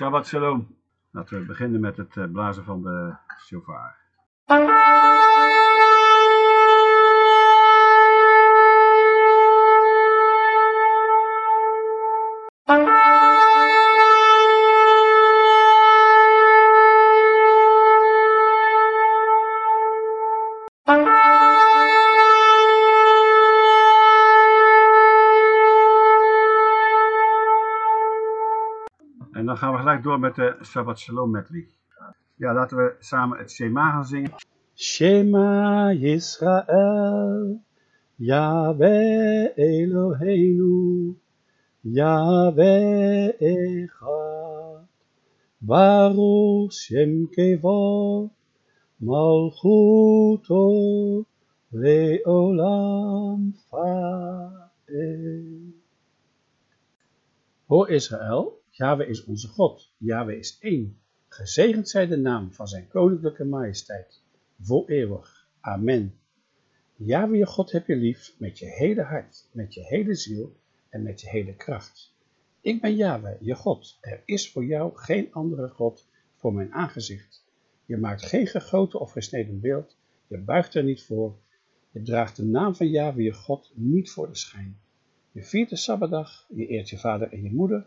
Shabbat shalom. Laten we beginnen met het eh, blazen van de shofar. Door met de Shabbat Shalom medley. Ja, laten we samen het Shema gaan zingen. Shema Yisrael, Yahweh Eloheinu, Yahweh Echad, Baruch Shem Kevod, Malchuto Leolam Fael. Hoor Israël, Yahweh is onze God, Yahweh is één. Gezegend zij de naam van zijn koninklijke majesteit, voor eeuwig. Amen. Yahweh je God heb je lief met je hele hart, met je hele ziel en met je hele kracht. Ik ben Yahweh, je God. Er is voor jou geen andere God voor mijn aangezicht. Je maakt geen gegoten of gesneden beeld, je buigt er niet voor. Je draagt de naam van Yahweh je God niet voor de schijn. Je viert de Sabbatdag, je eert je vader en je moeder,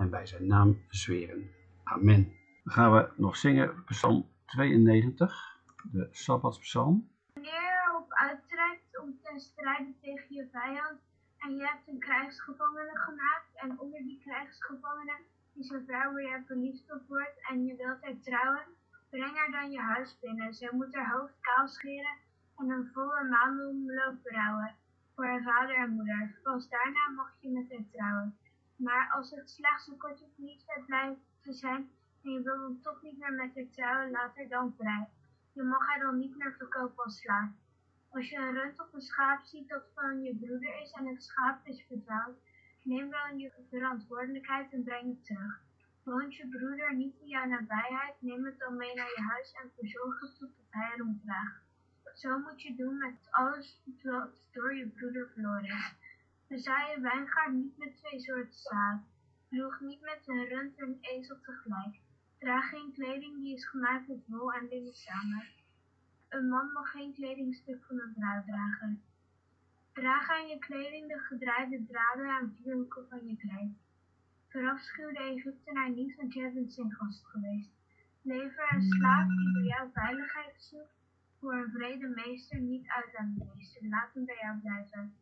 en bij zijn naam zweren. Amen. Dan gaan we nog zingen Psalm 92, de Sabbatspsalm. Wanneer je erop uittrekt om te strijden tegen je vijand en je hebt een krijgsgevangene gemaakt en onder die krijgsgevangene is een vrouw waar je verliefd op wordt en je wilt haar trouwen, breng haar dan je huis binnen. Zij moet haar hoofd kaal scheren en een volle maandomloop brouwen voor haar vader en moeder. Pas daarna mag je met haar trouwen. Maar als het slechts een korte verliefdheid blijft te zijn en je wil dan toch niet meer met haar trouwen, laat haar dan vrij. Je mag haar dan niet meer verkopen als slaaf. Als je een rund of een schaap ziet dat van je broeder is en het schaap is verdwaald, neem dan je verantwoordelijkheid en breng het terug. Woont je broeder niet in jouw nabijheid, neem het dan mee naar je huis en verzorg het tot hij erom vraagt. Zo moet je doen met alles wat door je broeder verloren is. Verzaai je wijngaard niet met twee soorten zaad. Ploeg niet met een rund en ezel tegelijk. Draag geen kleding die is gemaakt met wol en linnen samen. Een man mag geen kledingstuk van een vrouw dragen. Draag aan je kleding de gedraaide draden en vier hoeken van je kleed. Verafschuw de Egyptenaar niet, want jij bent zijn gast geweest. Lever een slaaf die door jouw veiligheid zoekt, voor een vrede meester niet uit aan de meester. Laat hem bij jou blijven.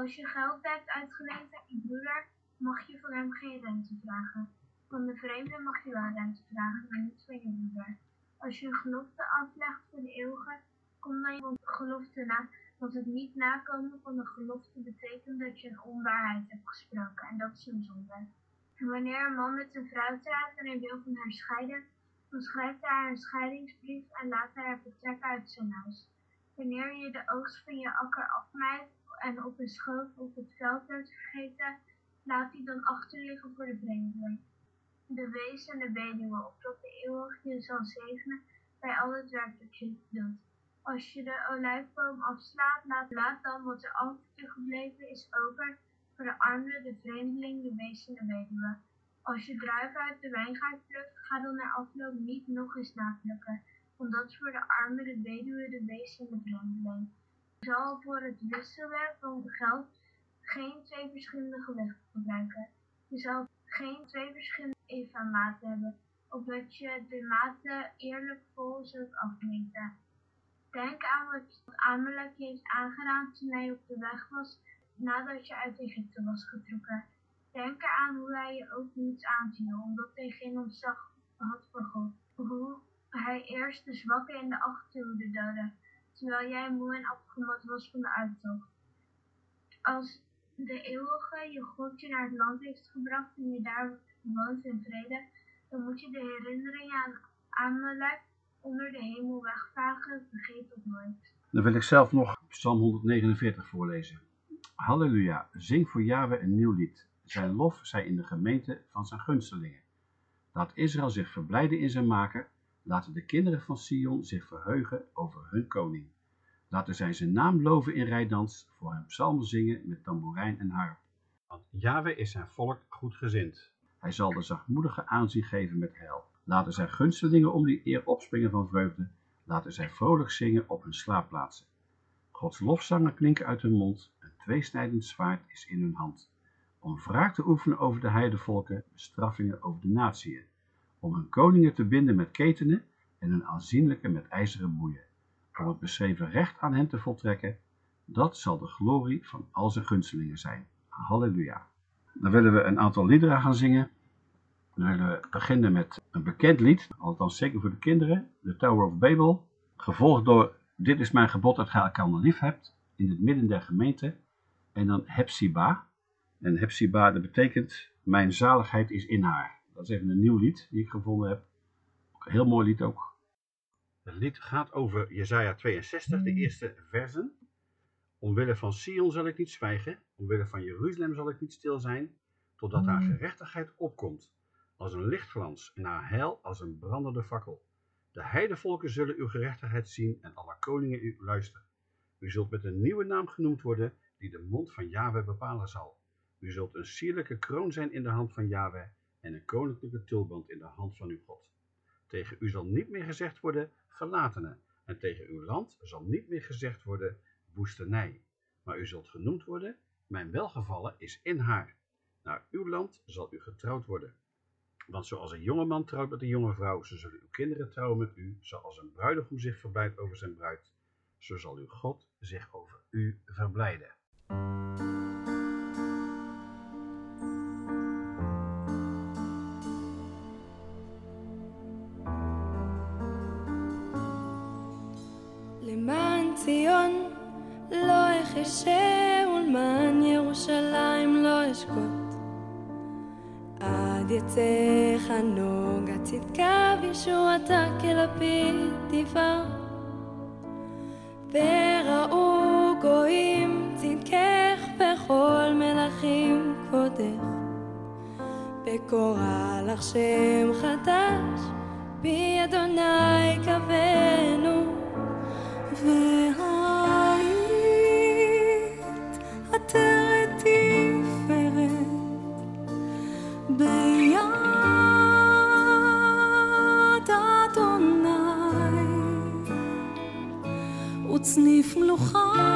Als je geld hebt uitgeleend aan je broeder, mag je van hem geen rente vragen. Van de vreemde mag je wel rente vragen, maar niet van je broeder. Als je een gelofte aflegt voor de eeuwige, kom dan je gelofte na, want het niet nakomen van de gelofte betekent dat je een onwaarheid hebt gesproken en dat is een zonde. En wanneer een man met een vrouw trouwt en hij wil van haar scheiden, dan schrijft hij haar een scheidingsbrief en laat hij haar vertrekken uit zijn huis. Wanneer je de oogst van je akker afmaait en op een schoof op het veld hebt vergeten, laat die dan achterliggen voor de vreemdeling. De wees en de weduwe, opdat de eeuwig je zal zegenen bij al het werk dat je doet. Als je de olijfboom afslaat, laat, laat dan wat er overgebleven is over voor de armen, de vreemdeling, de wees en de weduwe. Als je druiven uit de wijngaard plukt, ga dan na afloop niet nog eens naplukken, want dat is voor de armen, de weduwe, de wees en de vreemdeling. Zal voor het wisselen van geld geen twee verschillende gewichten gebruiken. Je zal geen twee verschillende eva-maten hebben, opdat je de maten eerlijk vol zult afmeten. Denk aan wat Amalek heeft aangedaan toen hij op de weg was nadat je uit Egypte was getrokken. Denk eraan hoe hij je ook niet aanviel, omdat hij geen ontzag had voor God. Hoe hij eerst de zwakken in de achterhoede doodde, terwijl jij moe en afgemat was van de uittocht. Als de eeuwige je God je naar het land heeft gebracht en je daar woont in vrede, dan moet je de herinneringen aan Amalek onder de hemel wegvagen, vergeet het nooit. Dan wil ik zelf nog Psalm 149 voorlezen. Halleluja, zing voor Yahweh een nieuw lied. Zijn lof zij in de gemeente van zijn gunstelingen. Laat Israël zich verblijden in zijn maker. Laten de kinderen van Sion zich verheugen over hun koning. Laten zij zijn naam loven in rijdans, voor hem psalmen zingen met tamboerijn en harp. Want Yahweh is zijn volk goedgezind. Hij zal de zachtmoedige aanzien geven met heil. Laten zij gunstelingen om die eer opspringen van vreugde. Laten zij vrolijk zingen op hun slaapplaatsen. Gods lofzangen klinken uit hun mond, een tweesnijdend zwaard is in hun hand. Om wraak te oefenen over de heidevolken, bestraffingen over de natieën. Om hun koningen te binden met ketenen en hun aanzienlijke met ijzeren boeien. Om het beschreven recht aan hen te voltrekken, dat zal de glorie van al zijn gunstelingen zijn. Halleluja. Dan willen we een aantal liederen gaan zingen. Dan willen we beginnen met een bekend lied, althans zeker voor de kinderen, de Tower of Babel. Gevolgd door Dit is mijn gebod dat gij elkaar lief hebt, in het midden der gemeente. En dan Hepsiba. En Hepsiba, dat betekent, mijn zaligheid is in haar. Dat is even een nieuw lied die ik gevonden heb. Een heel mooi lied ook. Het lied gaat over Jesaja 62, de eerste versen. Omwille van Sion zal ik niet zwijgen, omwille van Jeruzalem zal ik niet stil zijn, totdat haar gerechtigheid opkomt, als een lichtglans en haar heil als een brandende fakkel. De heidevolken zullen uw gerechtigheid zien en alle koningen u luisteren. U zult met een nieuwe naam genoemd worden, die de mond van Yahweh bepalen zal. U zult een sierlijke kroon zijn in de hand van Yahweh en een koninklijke tulband in de hand van uw God. Tegen u zal niet meer gezegd worden verlatene, en tegen uw land zal niet meer gezegd worden woestenij. Maar u zult genoemd worden, mijn welgevallen is in haar. Naar uw land zal u getrouwd worden. Want zoals een jonge man trouwt met een jonge vrouw, zo zullen uw kinderen trouwen met u, zoals een bruidegom zich verblijdt over zijn bruid, zo zal uw God zich over u verblijden. אחשה ולמען ירושלים לא אשקוט. עד יצא חנוג הצדקה וישועתה כלפיד תבער וראו גויים צדקך וכל מלכים כבודך בקורא לך שם חדש בי אדוני קבנו והיית 旁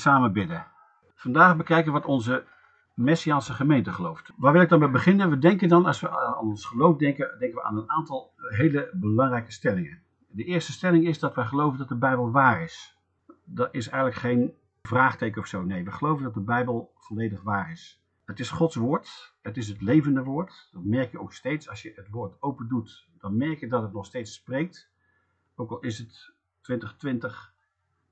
samen bidden. Vandaag bekijken wat onze Messiaanse gemeente gelooft. Waar wil ik dan mee beginnen? We denken dan, als we aan ons geloof denken, denken we aan een aantal hele belangrijke stellingen. De eerste stelling is dat wij geloven dat de Bijbel waar is. Dat is eigenlijk geen vraagteken of zo. Nee, we geloven dat de Bijbel volledig waar is. Het is Gods woord. Het is het levende woord. Dat merk je ook steeds als je het woord open doet. Dan merk je dat het nog steeds spreekt. Ook al is het 2020,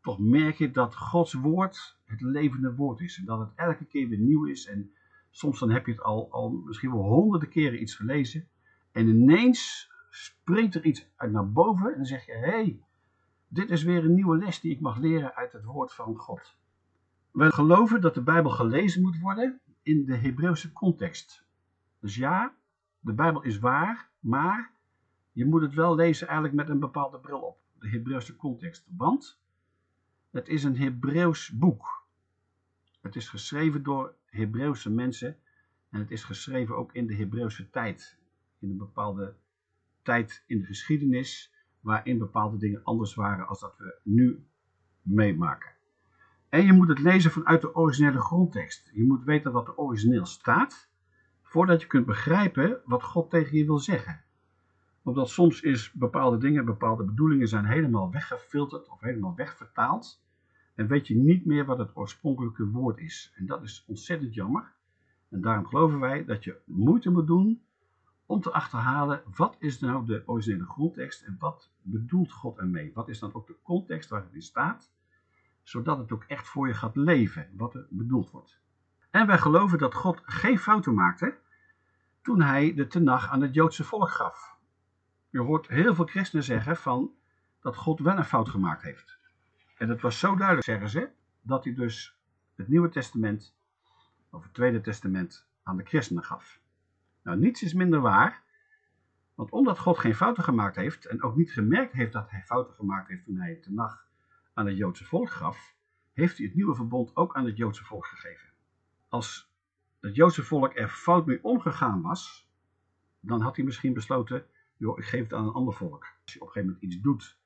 toch merk je dat Gods woord het levende woord is. En dat het elke keer weer nieuw is. En soms dan heb je het al, al misschien wel honderden keren iets gelezen. En ineens springt er iets uit naar boven. En dan zeg je, hé, hey, dit is weer een nieuwe les die ik mag leren uit het woord van God. We geloven dat de Bijbel gelezen moet worden in de Hebreeuwse context. Dus ja, de Bijbel is waar, maar je moet het wel lezen eigenlijk met een bepaalde bril op. De Hebreeuwse context. Want het is een Hebreeuws boek. Het is geschreven door Hebreeuwse mensen en het is geschreven ook in de Hebreeuwse tijd. In een bepaalde tijd in de geschiedenis waarin bepaalde dingen anders waren als dat we nu meemaken. En je moet het lezen vanuit de originele grondtekst. Je moet weten wat er origineel staat, voordat je kunt begrijpen wat God tegen je wil zeggen. Omdat soms is bepaalde dingen, bepaalde bedoelingen zijn helemaal weggefilterd of helemaal wegvertaald. En weet je niet meer wat het oorspronkelijke woord is. En dat is ontzettend jammer. En daarom geloven wij dat je moeite moet doen om te achterhalen wat is nou de originele grondtekst en wat bedoelt God ermee. Wat is dan ook de context waar het in staat, zodat het ook echt voor je gaat leven wat er bedoeld wordt. En wij geloven dat God geen fouten maakte toen hij de tenag aan het Joodse volk gaf. Je hoort heel veel christenen zeggen van dat God wel een fout gemaakt heeft. En het was zo duidelijk, zeggen ze, dat hij dus het Nieuwe Testament, of het Tweede Testament, aan de christenen gaf. Nou, niets is minder waar, want omdat God geen fouten gemaakt heeft en ook niet gemerkt heeft dat hij fouten gemaakt heeft toen hij het nacht aan het Joodse volk gaf, heeft hij het nieuwe verbond ook aan het Joodse volk gegeven. Als het Joodse volk er fout mee omgegaan was, dan had hij misschien besloten, joh, ik geef het aan een ander volk. Als je op een gegeven moment iets doet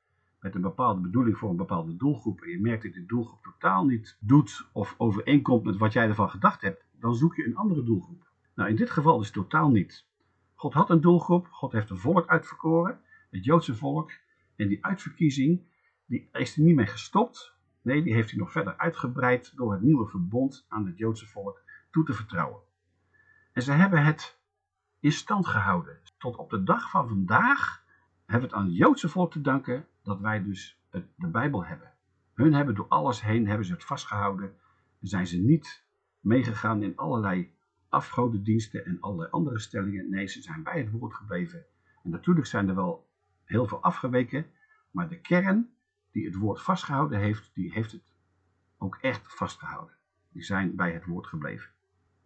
met een bepaalde bedoeling voor een bepaalde doelgroep en je merkt dat die doelgroep totaal niet doet of overeenkomt met wat jij ervan gedacht hebt, dan zoek je een andere doelgroep. Nou, in dit geval het totaal niet. God had een doelgroep, God heeft een volk uitverkoren, het Joodse volk, en die uitverkiezing, die is er niet mee gestopt. Nee, die heeft hij nog verder uitgebreid door het nieuwe verbond aan het Joodse volk toe te vertrouwen. En ze hebben het in stand gehouden. Tot op de dag van vandaag hebben we het aan het Joodse volk te danken dat wij dus het, de Bijbel hebben. Hun hebben door alles heen hebben ze het vastgehouden en zijn ze niet meegegaan in allerlei afgodendiensten en allerlei andere stellingen. Nee, ze zijn bij het woord gebleven. En natuurlijk zijn er wel heel veel afgeweken, maar de kern die het woord vastgehouden heeft, die heeft het ook echt vastgehouden. Die zijn bij het woord gebleven.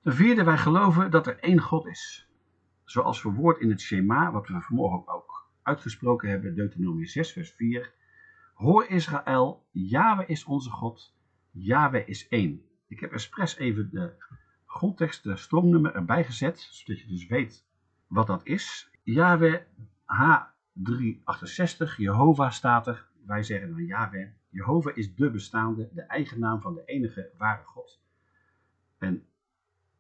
Ten vierde, wij geloven dat er één God is. Zoals verwoord in het Shema, wat we vanmorgen ook uitgesproken hebben, Deuteronomie 6, vers 4. Hoor Israël, Yahweh is onze God, Yahweh is één. Ik heb expres even de grondtekst, de stroomnummer erbij gezet, zodat je dus weet wat dat is. Yahweh H368, Jehovah staat er. Wij zeggen dan Yahweh. Jehovah is de bestaande, de eigen naam van de enige ware God. En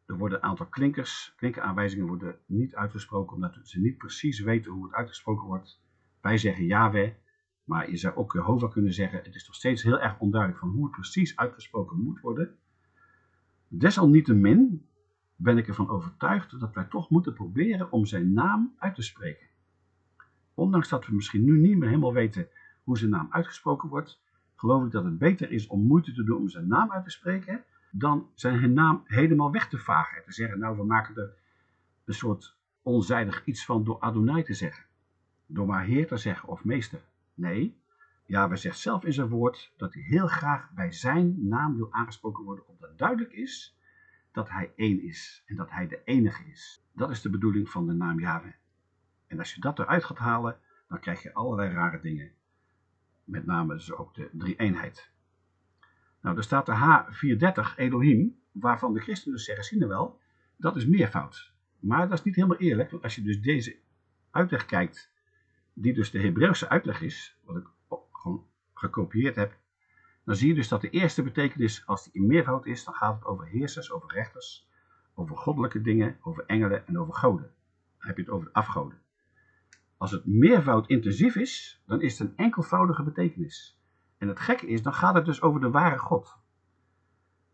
er worden een aantal klinkers, klinkeraanwijzingen worden niet uitgesproken, omdat ze niet precies weten hoe het uitgesproken wordt. Wij zeggen Yahweh, maar je zou ook Jehovah kunnen zeggen. Het is nog steeds heel erg onduidelijk van hoe het precies uitgesproken moet worden. Desalniettemin ben ik ervan overtuigd dat wij toch moeten proberen om zijn naam uit te spreken. Ondanks dat we misschien nu niet meer helemaal weten hoe zijn naam uitgesproken wordt, geloof ik dat het beter is om moeite te doen om zijn naam uit te spreken, dan zijn naam helemaal weg te vagen. En te zeggen, nou we maken er een soort onzijdig iets van door Adonai te zeggen. Door maar Heer te zeggen of Meester. Nee, Yahweh zegt zelf in zijn woord dat hij heel graag bij zijn naam wil aangesproken worden, omdat duidelijk is dat hij één is en dat hij de enige is. Dat is de bedoeling van de naam Yahweh. En als je dat eruit gaat halen, dan krijg je allerlei rare dingen. Met name dus ook de drie-eenheid. Nou, er staat de H430 Elohim, waarvan de christenen zeggen, zien we wel, dat is meervoud. Maar dat is niet helemaal eerlijk, want als je dus deze uitleg kijkt, die dus de Hebreeuwse uitleg is, wat ik gewoon gekopieerd heb, Dan zie je dus dat de eerste betekenis, als die in meervoud is, dan gaat het over heersers, over rechters, over goddelijke dingen, over engelen en over goden. Dan heb je het over de afgoden. Als het meervoud intensief is, dan is het een enkelvoudige betekenis. En het gekke is, dan gaat het dus over de ware God.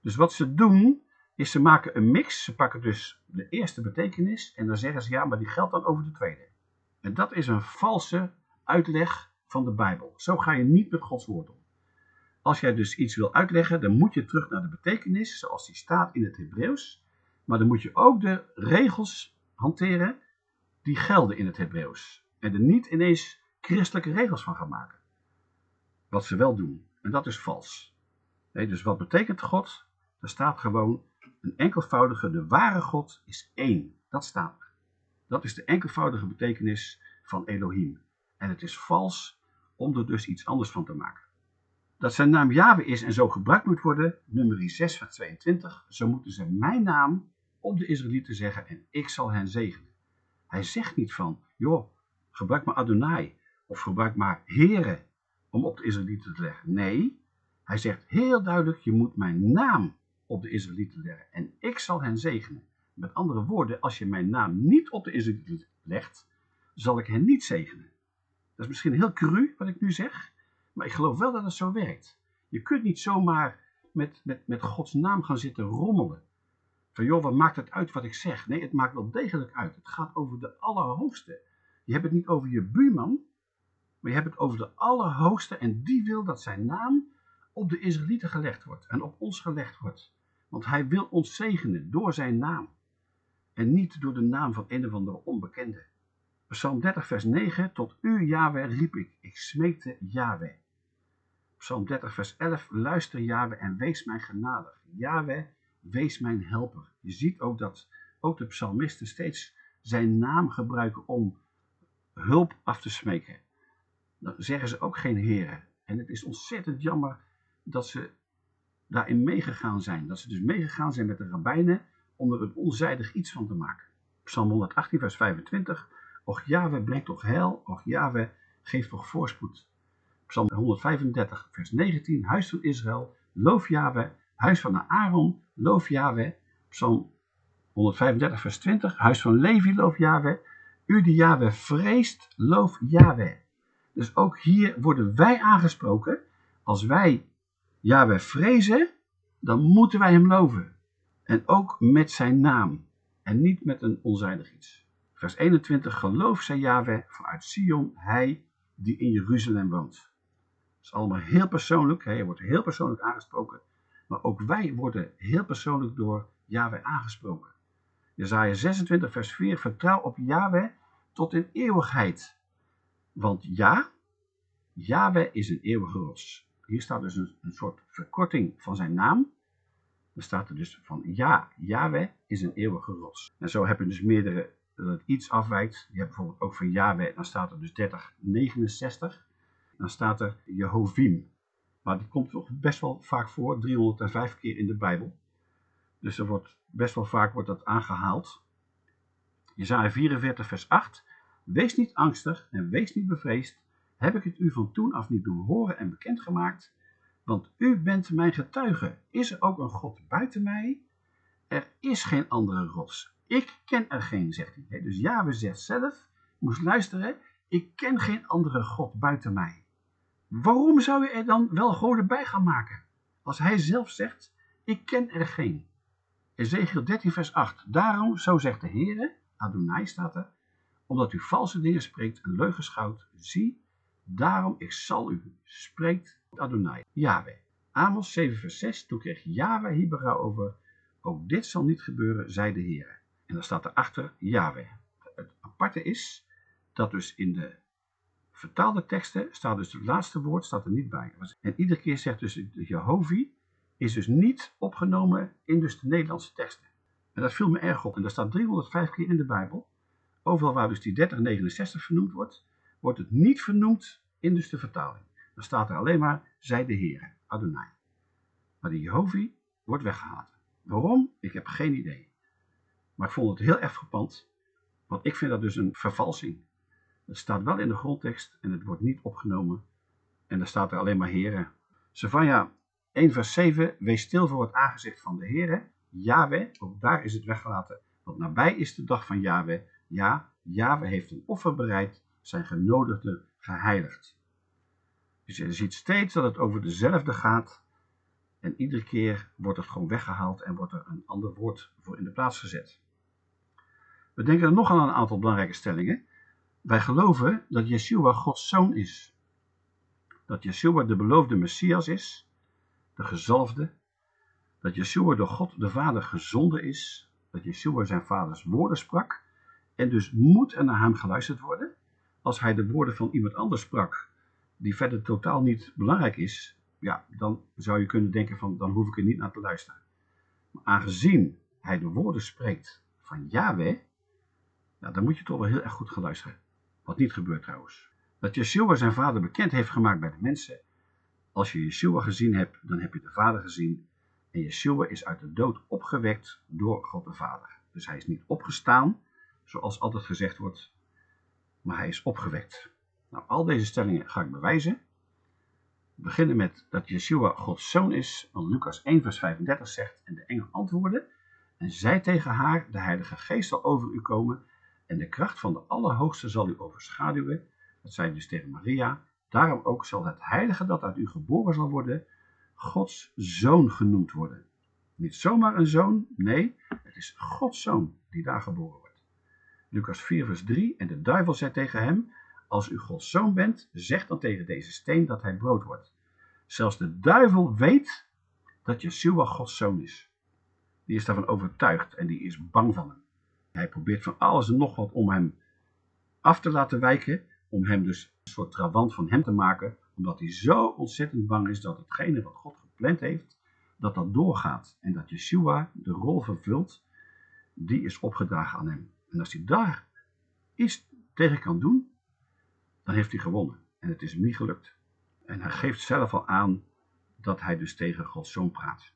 Dus wat ze doen, is ze maken een mix. Ze pakken dus de eerste betekenis en dan zeggen ze ja, maar die geldt dan over de tweede. En dat is een valse uitleg van de Bijbel. Zo ga je niet met Gods woord om. Als jij dus iets wil uitleggen, dan moet je terug naar de betekenis zoals die staat in het Hebreeuws. Maar dan moet je ook de regels hanteren die gelden in het Hebreeuws. En er niet ineens christelijke regels van gaan maken. Wat ze wel doen. En dat is vals. Nee, dus wat betekent God? Er staat gewoon een enkelvoudige, de ware God is één. Dat staat er. Dat is de enkelvoudige betekenis van Elohim. En het is vals om er dus iets anders van te maken. Dat zijn naam Yahweh is en zo gebruikt moet worden, nummer 6 van 22, zo moeten ze mijn naam op de Israëlieten zeggen en ik zal hen zegenen. Hij zegt niet van, joh, gebruik maar Adonai of gebruik maar Here om op de Israëlieten te leggen. Nee, hij zegt heel duidelijk, je moet mijn naam op de Israëlieten leggen en ik zal hen zegenen. Met andere woorden, als je mijn naam niet op de Israëlieten legt, zal ik hen niet zegenen. Dat is misschien heel cru wat ik nu zeg, maar ik geloof wel dat het zo werkt. Je kunt niet zomaar met, met, met Gods naam gaan zitten rommelen. Van joh, wat maakt het uit wat ik zeg? Nee, het maakt wel degelijk uit. Het gaat over de Allerhoogste. Je hebt het niet over je buurman, maar je hebt het over de Allerhoogste en die wil dat zijn naam op de Israëlieten gelegd wordt en op ons gelegd wordt. Want hij wil ons zegenen door zijn naam en niet door de naam van een of andere onbekende. Psalm 30 vers 9, tot u Yahweh riep ik, ik smeekte Yahweh. Psalm 30 vers 11, luister Yahweh en wees mij genadig. Yahweh, wees mijn helper. Je ziet ook dat ook de psalmisten steeds zijn naam gebruiken om hulp af te smeken. Dan zeggen ze ook geen heren. En het is ontzettend jammer dat ze daarin meegegaan zijn. Dat ze dus meegegaan zijn met de rabbijnen om er een onzijdig iets van te maken. Psalm 118 vers 25, Och Yahweh brengt toch heil, och Yahweh geeft toch voorspoed. Psalm 135 vers 19, Huis van Israël, loof Yahweh, Huis van Aaron, loof Yahweh. Psalm 135 vers 20, Huis van Levi, loof Yahweh. U die Yahweh vreest, loof Yahweh. Dus ook hier worden wij aangesproken. Als wij Yahweh vrezen, dan moeten wij hem loven. En ook met zijn naam. En niet met een onzijdig iets. Vers 21. Geloof zij Yahweh vanuit Sion, hij die in Jeruzalem woont. Dat is allemaal heel persoonlijk. Hij wordt heel persoonlijk aangesproken. Maar ook wij worden heel persoonlijk door Yahweh aangesproken. Jezaja 26 vers 4. Vertrouw op Yahweh tot in eeuwigheid. Want ja, Yahweh is een eeuwige rots. Hier staat dus een, soort verkorting van zijn naam. Dan staat er dus van ja, Yahweh is een eeuwige rots. En zo heb je dus meerdere, dat het iets afwijkt. Je hebt bijvoorbeeld ook van Yahweh, dan staat er dus 3069. Dan staat er Jehovim. Maar die komt toch best wel vaak voor, 305 keer in de Bijbel. Dus er wordt best wel vaak wordt dat aangehaald. Jezaja 44 vers 8. Wees niet angstig en wees niet bevreesd. Heb ik het u van toen af niet doen horen en bekendgemaakt? Want u bent mijn getuige. Is er ook een God buiten mij? Er is geen andere rots. Ik ken er geen, zegt hij. Dus Yahweh zegt zelf, moest luisteren, ik ken geen andere God buiten mij. Waarom zou je er dan wel goden bij gaan maken? Als hij zelf zegt, ik ken er geen. Ezekiel 13 vers 8. Daarom, zo zegt de Heere, Adonai staat er, omdat u valse dingen spreekt en leugens schouwt, zie, daarom ik zal u, spreekt Adonai, Yahweh. Amos 7 vers 6, toen kreeg Yahweh hier over, ook dit zal niet gebeuren, zei de Heer. En dan staat erachter Yahweh. Het aparte is, dat dus in de vertaalde teksten staat dus het laatste woord staat er niet bij. En iedere keer zegt dus Jehovah is dus niet opgenomen in dus de Nederlandse teksten. En dat viel me erg op. En dat staat 305 keer in de Bijbel. Overal waar dus die 3069 vernoemd wordt, wordt het niet vernoemd in dus de vertaling. Dan staat er alleen maar, zij de Heer, Adonai. Maar die Jehovah wordt weggehaald. Waarom? Ik heb geen idee. Maar ik vond het heel erg frappant, want ik vind dat dus een vervalsing. Het staat wel in de grondtekst en het wordt niet opgenomen. En dan staat er alleen maar Heren. Savanja 1 vers 7, wees stil voor het aangezicht van de Heere, Yahweh, ook daar is het weggelaten, want nabij is de dag van Yahweh, ja, Yahweh heeft een offer bereid, zijn genodigde geheiligd. Dus je ziet steeds dat het over dezelfde gaat en iedere keer wordt het gewoon weggehaald en wordt er een ander woord voor in de plaats gezet. We denken er nog aan een aantal belangrijke stellingen. Wij geloven dat Yeshua Gods zoon is. Dat Yeshua de beloofde Messias is, de gezalfde. Dat Yeshua door God de Vader gezonden is. Dat Yeshua zijn vaders woorden sprak. En dus moet er naar hem geluisterd worden. Als hij de woorden van iemand anders sprak, die verder totaal niet belangrijk is, ja, dan zou je kunnen denken van, dan hoef ik er niet naar te luisteren. Maar aangezien hij de woorden spreekt van Yahweh, dan moet je toch wel heel erg goed gaan luisteren. Wat niet gebeurt trouwens. Dat Yeshua zijn vader bekend heeft gemaakt bij de mensen. Als je Yeshua gezien hebt, dan heb je de vader gezien. En Yeshua is uit de dood opgewekt door God de Vader. Dus hij is niet opgestaan, zoals altijd gezegd wordt, maar hij is opgewekt. Nou, al deze stellingen ga ik bewijzen. We beginnen met dat Yeshua Gods zoon is, want Lucas 1 vers 35 zegt, en de engel antwoordde en zei tegen haar, de heilige geest zal over u komen en de kracht van de Allerhoogste zal u overschaduwen. Dat zei dus tegen Maria. Daarom ook zal het heilige dat uit u geboren zal worden, Gods zoon genoemd worden. Niet zomaar een zoon, nee, het is Gods zoon die daar geboren wordt. Lucas 4 vers 3, en de duivel zei tegen hem, als u Gods zoon bent, zeg dan tegen deze steen dat hij brood wordt. Zelfs de duivel weet dat Yeshua Gods zoon is. Die is daarvan overtuigd en die is bang van hem. Hij probeert van alles en nog wat om hem af te laten wijken, om hem dus een soort trawant van hem te maken, omdat hij zo ontzettend bang is dat hetgene wat God gepland heeft, dat dat doorgaat. En dat Yeshua de rol vervult, die is opgedragen aan hem. En als hij daar iets tegen kan doen, dan heeft hij gewonnen. En het is hem niet gelukt. En hij geeft zelf al aan dat hij dus tegen Gods zoon praat.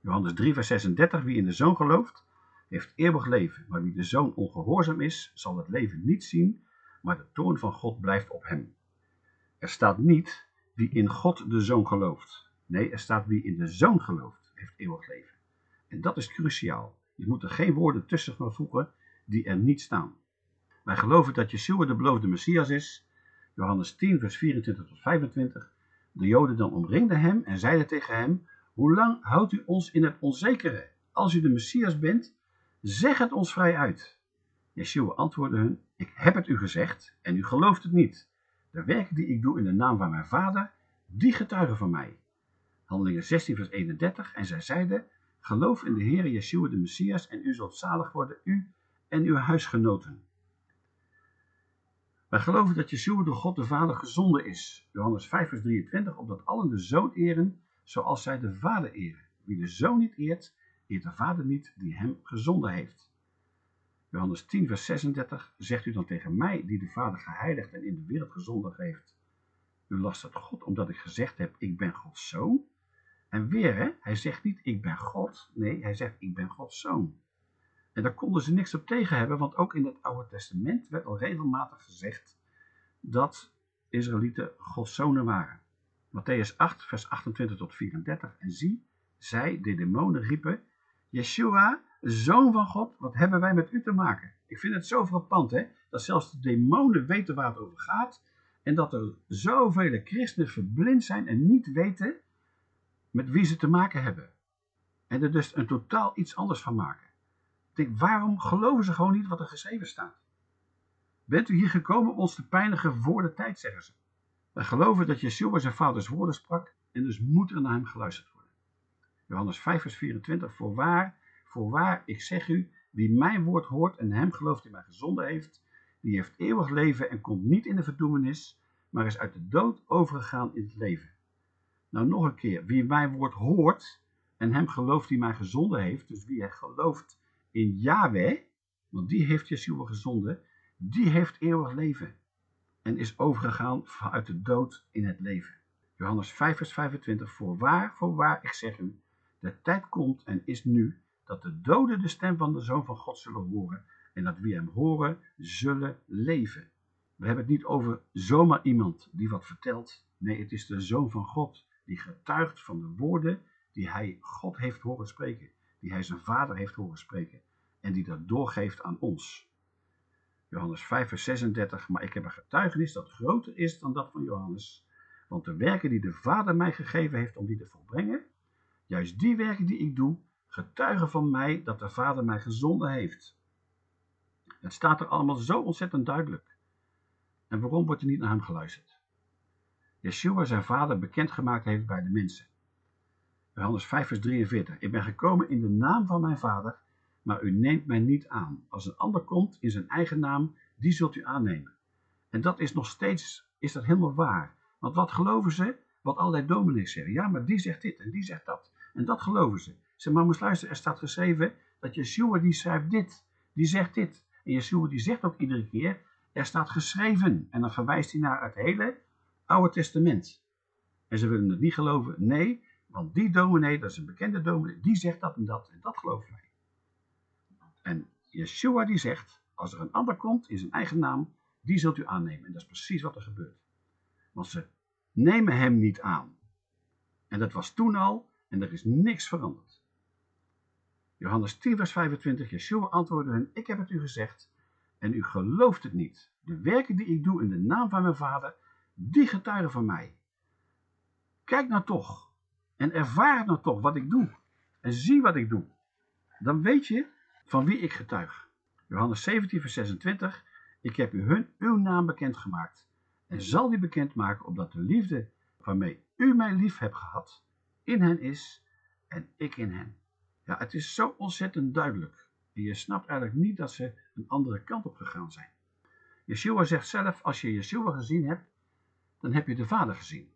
Johannes 3 vers 36, wie in de zoon gelooft, heeft eeuwig leven. Maar wie de zoon ongehoorzaam is, zal het leven niet zien, maar de toorn van God blijft op hem. Er staat niet wie in God de zoon gelooft. Nee, er staat wie in de zoon gelooft, heeft eeuwig leven. En dat is cruciaal. Je moet er geen woorden tussen gaan voegen die er niet staan. Wij geloven dat Yeshua de beloofde Messias is. Johannes 10, vers 24 tot 25. De Joden dan omringden hem en zeiden tegen hem: Hoe lang houdt u ons in het onzekere? Als u de Messias bent, zeg het ons vrij uit. Yeshua antwoordde hun: Ik heb het u gezegd en u gelooft het niet. De werken die ik doe in de naam van mijn Vader, die getuigen van mij. Handelingen 16, vers 31. En zij zeiden: Geloof in de Heer Yeshua de Messias en u zult zalig worden, u en uw huisgenoten. Wij geloven dat Yeshua door God de Vader gezonden is. Johannes 5, vers 23. Opdat allen de zoon eren, zoals zij de Vader eren. Wie de zoon niet eert, eert de Vader niet die hem gezonden heeft. Johannes 10, vers 36. Zegt u dan tegen mij, die de Vader geheiligd en in de wereld gezonden heeft. U lastert God omdat ik gezegd heb, ik ben Gods zoon. En weer, hij zegt niet, ik ben God. Nee, hij zegt, ik ben Gods zoon. En daar konden ze niks op tegen hebben, want ook in het Oude Testament werd al regelmatig gezegd dat Israëlieten Gods zonen waren. Matthäus 8, vers 28 tot 34. En zie, zij, de demonen, riepen, Yeshua, zoon van God, wat hebben wij met u te maken? Ik vind het zo frappant, hè, dat zelfs de demonen weten waar het over gaat en dat er zoveel christenen verblind zijn en niet weten met wie ze te maken hebben. En er dus een totaal iets anders van maken. Denk, waarom geloven ze gewoon niet wat er geschreven staat? Bent u hier gekomen om ons te pijnigen voor de tijd, zeggen ze. Wij geloven dat Yeshua zijn vaders woorden sprak en dus moet er naar hem geluisterd worden. Johannes 5 vers 24, voorwaar, voorwaar, ik zeg u, wie mijn woord hoort en hem gelooft die mij gezonden heeft, die heeft eeuwig leven en komt niet in de verdoemenis, maar is uit de dood overgegaan in het leven. Nou nog een keer, wie mijn woord hoort en hem gelooft die mij gezonden heeft, dus wie hij gelooft in Yahweh, want die heeft Yeshua gezonden, die heeft eeuwig leven en is overgegaan vanuit de dood in het leven. Johannes 5 vers 25, voorwaar, voorwaar, ik zeg u, de tijd komt en is nu, dat de doden de stem van de Zoon van God zullen horen, en dat wie hem horen, zullen leven. We hebben het niet over zomaar iemand die wat vertelt. Nee, het is de Zoon van God die getuigt van de woorden die hij God heeft horen spreken, die hij zijn vader heeft horen spreken en die dat doorgeeft aan ons. Johannes 5, vers 36, maar ik heb een getuigenis dat groter is dan dat van Johannes, want de werken die de Vader mij gegeven heeft om die te volbrengen, juist die werken die ik doe, getuigen van mij dat de Vader mij gezonden heeft. Het staat er allemaal zo ontzettend duidelijk. En waarom wordt er niet naar hem geluisterd? Yeshua zijn vader bekendgemaakt heeft bij de mensen. Johannes 5 vers 43. Ik ben gekomen in de naam van mijn vader, maar u neemt mij niet aan. Als een ander komt in zijn eigen naam, die zult u aannemen. En dat is nog steeds, is dat helemaal waar. Want wat geloven ze? Wat allerlei dominees zeggen. Ja, maar die zegt dit en die zegt dat. En dat geloven ze. Zeg maar, moest luisteren, er staat geschreven dat Yeshua die schrijft dit. Die zegt dit. En Yeshua die zegt ook iedere keer, er staat geschreven. En dan verwijst hij naar het hele Oude Testament. En ze willen het niet geloven. Nee, want die dominee, dat is een bekende dominee, die zegt dat en dat. En dat geloven wij. En Yeshua die zegt, als er een ander komt in zijn eigen naam, die zult u aannemen. En dat is precies wat er gebeurt. Want ze nemen hem niet aan. En dat was toen al, en er is niks veranderd. Johannes 10, vers 25, Yeshua antwoordde hen, ik heb het u gezegd, en u gelooft het niet. De werken die ik doe in de naam van mijn vader, die getuigen van mij. Kijk nou toch, en ervaar nou toch wat ik doe, en zie wat ik doe. Dan weet je van wie ik getuig. Johannes 17, vers 26, ik heb u hun uw naam bekendgemaakt, en zal die bekendmaken, opdat de liefde waarmee u mij lief hebt gehad, in hen is, en ik in hen. Ja, het is zo ontzettend duidelijk. En je snapt eigenlijk niet dat ze een andere kant op gegaan zijn. Yeshua zegt zelf, als je Yeshua gezien hebt, dan heb je de Vader gezien.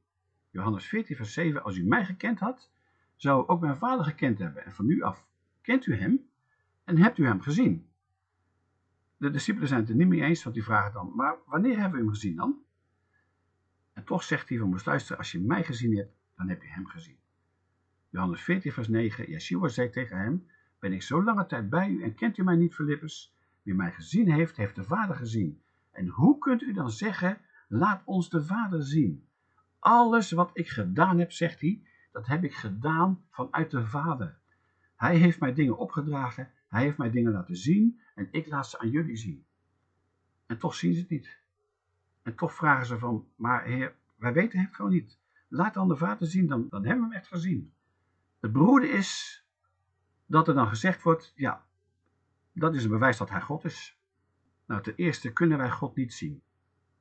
Johannes 14, vers 7, als u mij gekend had, zou u ook mijn Vader gekend hebben. En van nu af kent u hem en hebt u hem gezien. De discipelen zijn het er niet mee eens, want die vragen dan, maar wanneer hebben we hem gezien dan? En toch zegt hij van, moest luisteren, als je mij gezien hebt, dan heb je hem gezien. Johannes 14, vers 9, Yeshua zei tegen hem, ben ik zo lange tijd bij u en kent u mij niet, Filippus? Wie mij gezien heeft, heeft de Vader gezien. En hoe kunt u dan zeggen, laat ons de Vader zien? Alles wat ik gedaan heb, zegt hij, dat heb ik gedaan vanuit de Vader. Hij heeft mij dingen opgedragen, hij heeft mij dingen laten zien en ik laat ze aan jullie zien. En toch zien ze het niet. En toch vragen ze van, maar heer, wij weten het gewoon niet. Laat dan de Vader zien, dan, dan hebben we hem echt gezien. Het beroerde is dat er dan gezegd wordt, ja, dat is een bewijs dat hij God is. Nou, ten eerste kunnen wij God niet zien.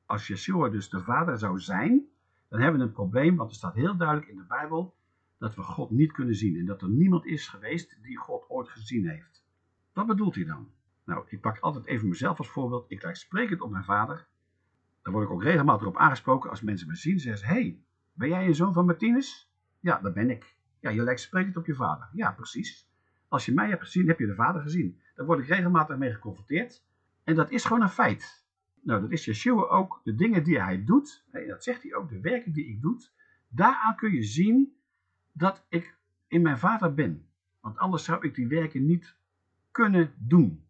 Als Yeshua dus de Vader zou zijn, dan hebben we een probleem, want er staat heel duidelijk in de Bijbel dat we God niet kunnen zien en dat er niemand is geweest die God ooit gezien heeft. Wat bedoelt hij dan? Nou, ik pak altijd even mezelf als voorbeeld. Ik lijk sprekend op mijn vader. Dan word ik ook regelmatig op aangesproken als mensen me zien. Zeggen ze, hey, ben jij een zoon van Martinus? Ja, dat ben ik. Ja, je lijkt sprekend op je vader. Ja, precies. Als je mij hebt gezien, heb je de vader gezien. Daar word ik regelmatig mee geconfronteerd. En dat is gewoon een feit. Nou, dat is Yeshua ook. De dingen die hij doet, dat zegt hij ook, de werken die ik doe, daaraan kun je zien dat ik in mijn vader ben. Want anders zou ik die werken niet kunnen doen.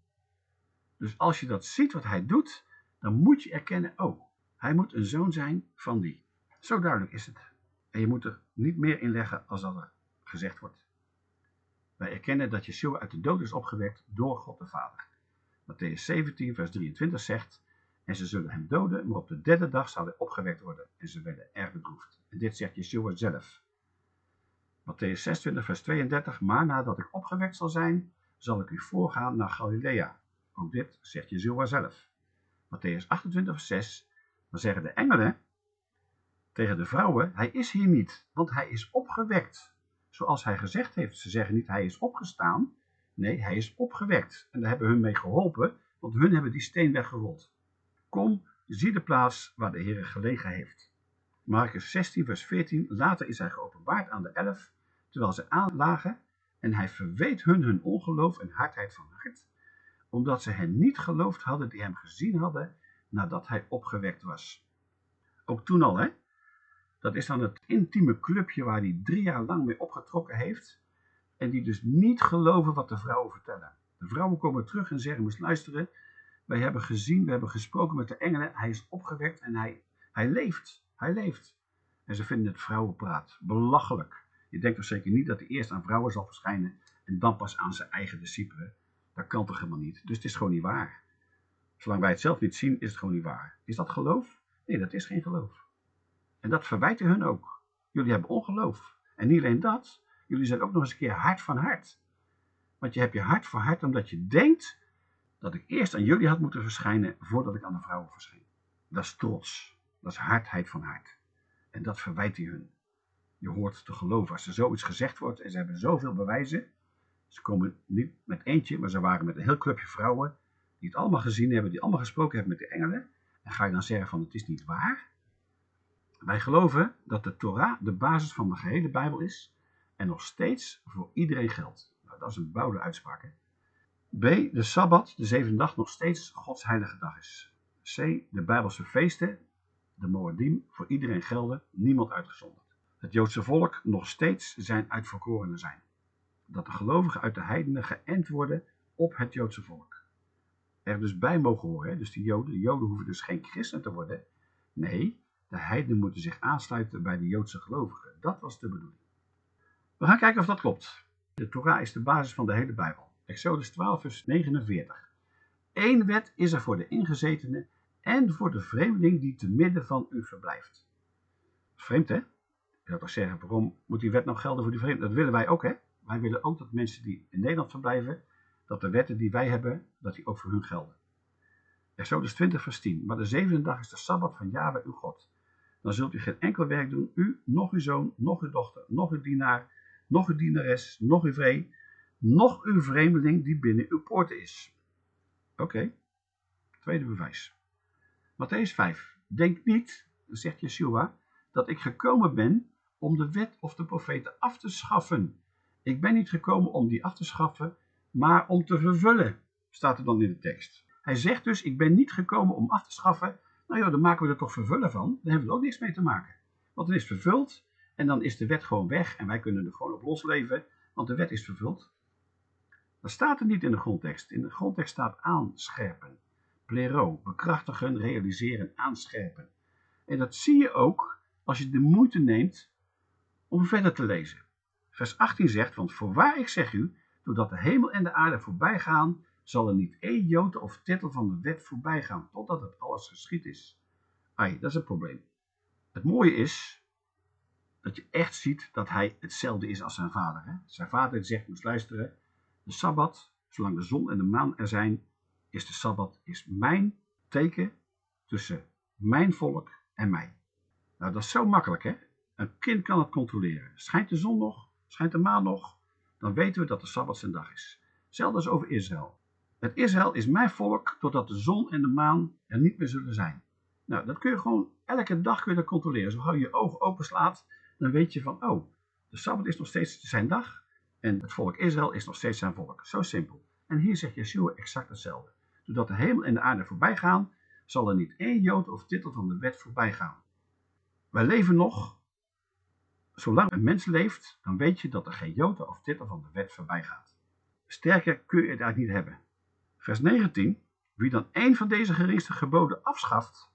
Dus als je dat ziet wat hij doet, dan moet je erkennen, oh, hij moet een zoon zijn van die. Zo duidelijk is het. En je moet er niet meer in leggen als dat er gezegd wordt. Wij erkennen dat Yeshua uit de dood is opgewekt door God de Vader. Matthäus 17, vers 23 zegt, en ze zullen hem doden, maar op de derde dag zal hij opgewekt worden. En ze werden erg bedroefd. En dit zegt Yeshua zelf. Matthäus 26, vers 32, maar nadat ik opgewekt zal zijn, zal ik u voorgaan naar Galilea. Ook dit zegt Yeshua zelf. Matthäus 28, vers 6, dan zeggen de engelen tegen de vrouwen, hij is hier niet, want hij is opgewekt. Zoals hij gezegd heeft, ze zeggen niet hij is opgestaan, nee, hij is opgewekt. En daar hebben hun mee geholpen, want hun hebben die steen weggerold. Kom, zie de plaats waar de Heer gelegen heeft. Marcus 16, vers 14, later is hij geopenbaard aan de elf, terwijl ze aanlagen, en hij verweet hun hun ongeloof en hardheid van hart, omdat ze hen niet geloofd hadden die hem gezien hadden nadat hij opgewekt was. Ook toen al, hè? Dat is dan het intieme clubje waar hij drie jaar lang mee opgetrokken heeft, en die dus niet geloven wat de vrouwen vertellen. De vrouwen komen terug en zeggen, moest luisteren, wij hebben gezien, we hebben gesproken met de engelen, hij is opgewekt en hij, hij leeft, hij leeft. En ze vinden het vrouwenpraat. Belachelijk. Je denkt toch zeker niet dat hij eerst aan vrouwen zal verschijnen en dan pas aan zijn eigen discipelen. Dat kan toch helemaal niet. Dus het is gewoon niet waar. Zolang wij het zelf niet zien, is het gewoon niet waar. Is dat geloof? Nee, dat is geen geloof. En dat verwijten hun ook. Jullie hebben ongeloof. En niet alleen dat, jullie zijn ook nog eens een keer hart van hart. Want je hebt je hart voor hart omdat je denkt dat ik eerst aan jullie had moeten verschijnen voordat ik aan de vrouwen verscheen. Dat is trots. Dat is hardheid van hart. En dat verwijt hij hun. Je hoort te geloven als er zoiets gezegd wordt en ze hebben zoveel bewijzen. Ze komen niet met eentje, maar ze waren met een heel clubje vrouwen die het allemaal gezien hebben, die allemaal gesproken hebben met de engelen. En ga je dan zeggen van het is niet waar? Wij geloven dat de Torah de basis van de gehele Bijbel is en nog steeds voor iedereen geldt. Nou, dat is een bouwde uitspraak. B. De Sabbat, de zevende dag, nog steeds Gods heilige dag is. C. De Bijbelse feesten, de Moedim, voor iedereen gelden, niemand uitgezonderd. Het Joodse volk nog steeds zijn uitverkorenen zijn. Dat de gelovigen uit de heidenen geënt worden op het Joodse volk. Er dus bij mogen horen, dus de Joden. De Joden hoeven dus geen christen te worden. Nee, de heidenen moeten zich aansluiten bij de Joodse gelovigen. Dat was de bedoeling. We gaan kijken of dat klopt. De Torah is de basis van de hele Bijbel. Exodus 12, vers 49. Eén wet is er voor de ingezetene en voor de vreemdeling die te midden van u verblijft. Vreemd, hè? Je zou toch zeggen, waarom moet die wet nou gelden voor die vreemden? Dat willen wij ook, hè? Wij willen ook dat mensen die in Nederland verblijven, dat de wetten die wij hebben, dat die ook voor hun gelden. Exodus 20, vers 10. Maar de zevende dag is de Sabbat van Yahweh uw God. Dan zult u geen enkel werk doen, u, nog uw zoon, nog uw dochter, nog uw dienaar, nog uw dienares, nog uw vree, nog uw vreemdeling die binnen uw poorten is. Oké, tweede bewijs. Matthäus 5. Denk niet, zegt Yeshua, dat ik gekomen ben om de wet of de profeten af te schaffen. Ik ben niet gekomen om die af te schaffen, maar om te vervullen, staat er dan in de tekst. Hij zegt dus, ik ben niet gekomen om af te schaffen. Nou ja, dan maken we er toch vervullen van. Dan hebben we ook niks mee te maken. Want dan is het vervuld en dan is de wet gewoon weg en wij kunnen er gewoon op losleven, want de wet is vervuld. Dat staat er niet in de grondtekst. In de grondtekst staat aanscherpen. Plero, bekrachtigen, realiseren, aanscherpen. En dat zie je ook als je de moeite neemt om verder te lezen. Vers 18 zegt, want voorwaar ik zeg u, doordat de hemel en de aarde voorbij gaan, zal er niet één jota of titel van de wet voorbij gaan, totdat het alles geschied is. Ai, dat is het probleem. Het mooie is dat je echt ziet dat hij hetzelfde is als zijn vader. Hè? Zijn vader zegt, moest luisteren, de Sabbat, zolang de zon en de maan er zijn, is de Sabbat is mijn teken tussen mijn volk en mij. Nou, dat is zo makkelijk, hè? Een kind kan het controleren. Schijnt de zon nog? Schijnt de maan nog? Dan weten we dat de Sabbat zijn dag is. Hetzelfde als over Israël. Het Israël is mijn volk totdat de zon en de maan er niet meer zullen zijn. Nou, dat kun je gewoon elke dag kun dat controleren. Zo je je ogen open slaat, dan weet je van, oh, de Sabbat is nog steeds zijn dag en het volk Israël is nog steeds zijn volk. Zo simpel. En hier zegt Yeshua exact hetzelfde. Doordat de hemel en de aarde voorbij gaan, zal er niet één jood of titel van de wet voorbij gaan. Wij leven nog. Zolang een mens leeft, dan weet je dat er geen jota of titel van de wet voorbij gaat. Sterker kun je het eigenlijk niet hebben. Vers 19. Wie dan één van deze geringste geboden afschaft,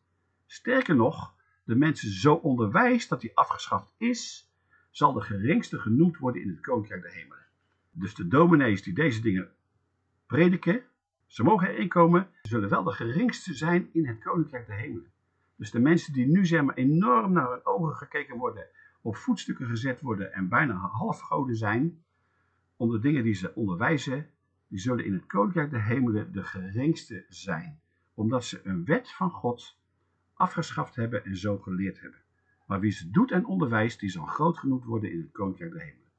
sterker nog, de mensen zo onderwijst dat hij afgeschaft is, zal de geringste genoemd worden in het koninkrijk der hemelen. Dus de dominees die deze dingen prediken, ze mogen erin komen, zullen wel de geringste zijn in het koninkrijk der hemelen. Dus de mensen die nu zeg maar enorm naar hun ogen gekeken worden, op voetstukken gezet worden en bijna halfgoden zijn, om de dingen die ze onderwijzen, die zullen in het koninkrijk der hemelen de geringste zijn, omdat ze een wet van God afgeschaft hebben en zo geleerd hebben. Maar wie ze doet en onderwijst, die zal groot genoemd worden in het koninkrijk der hemelen.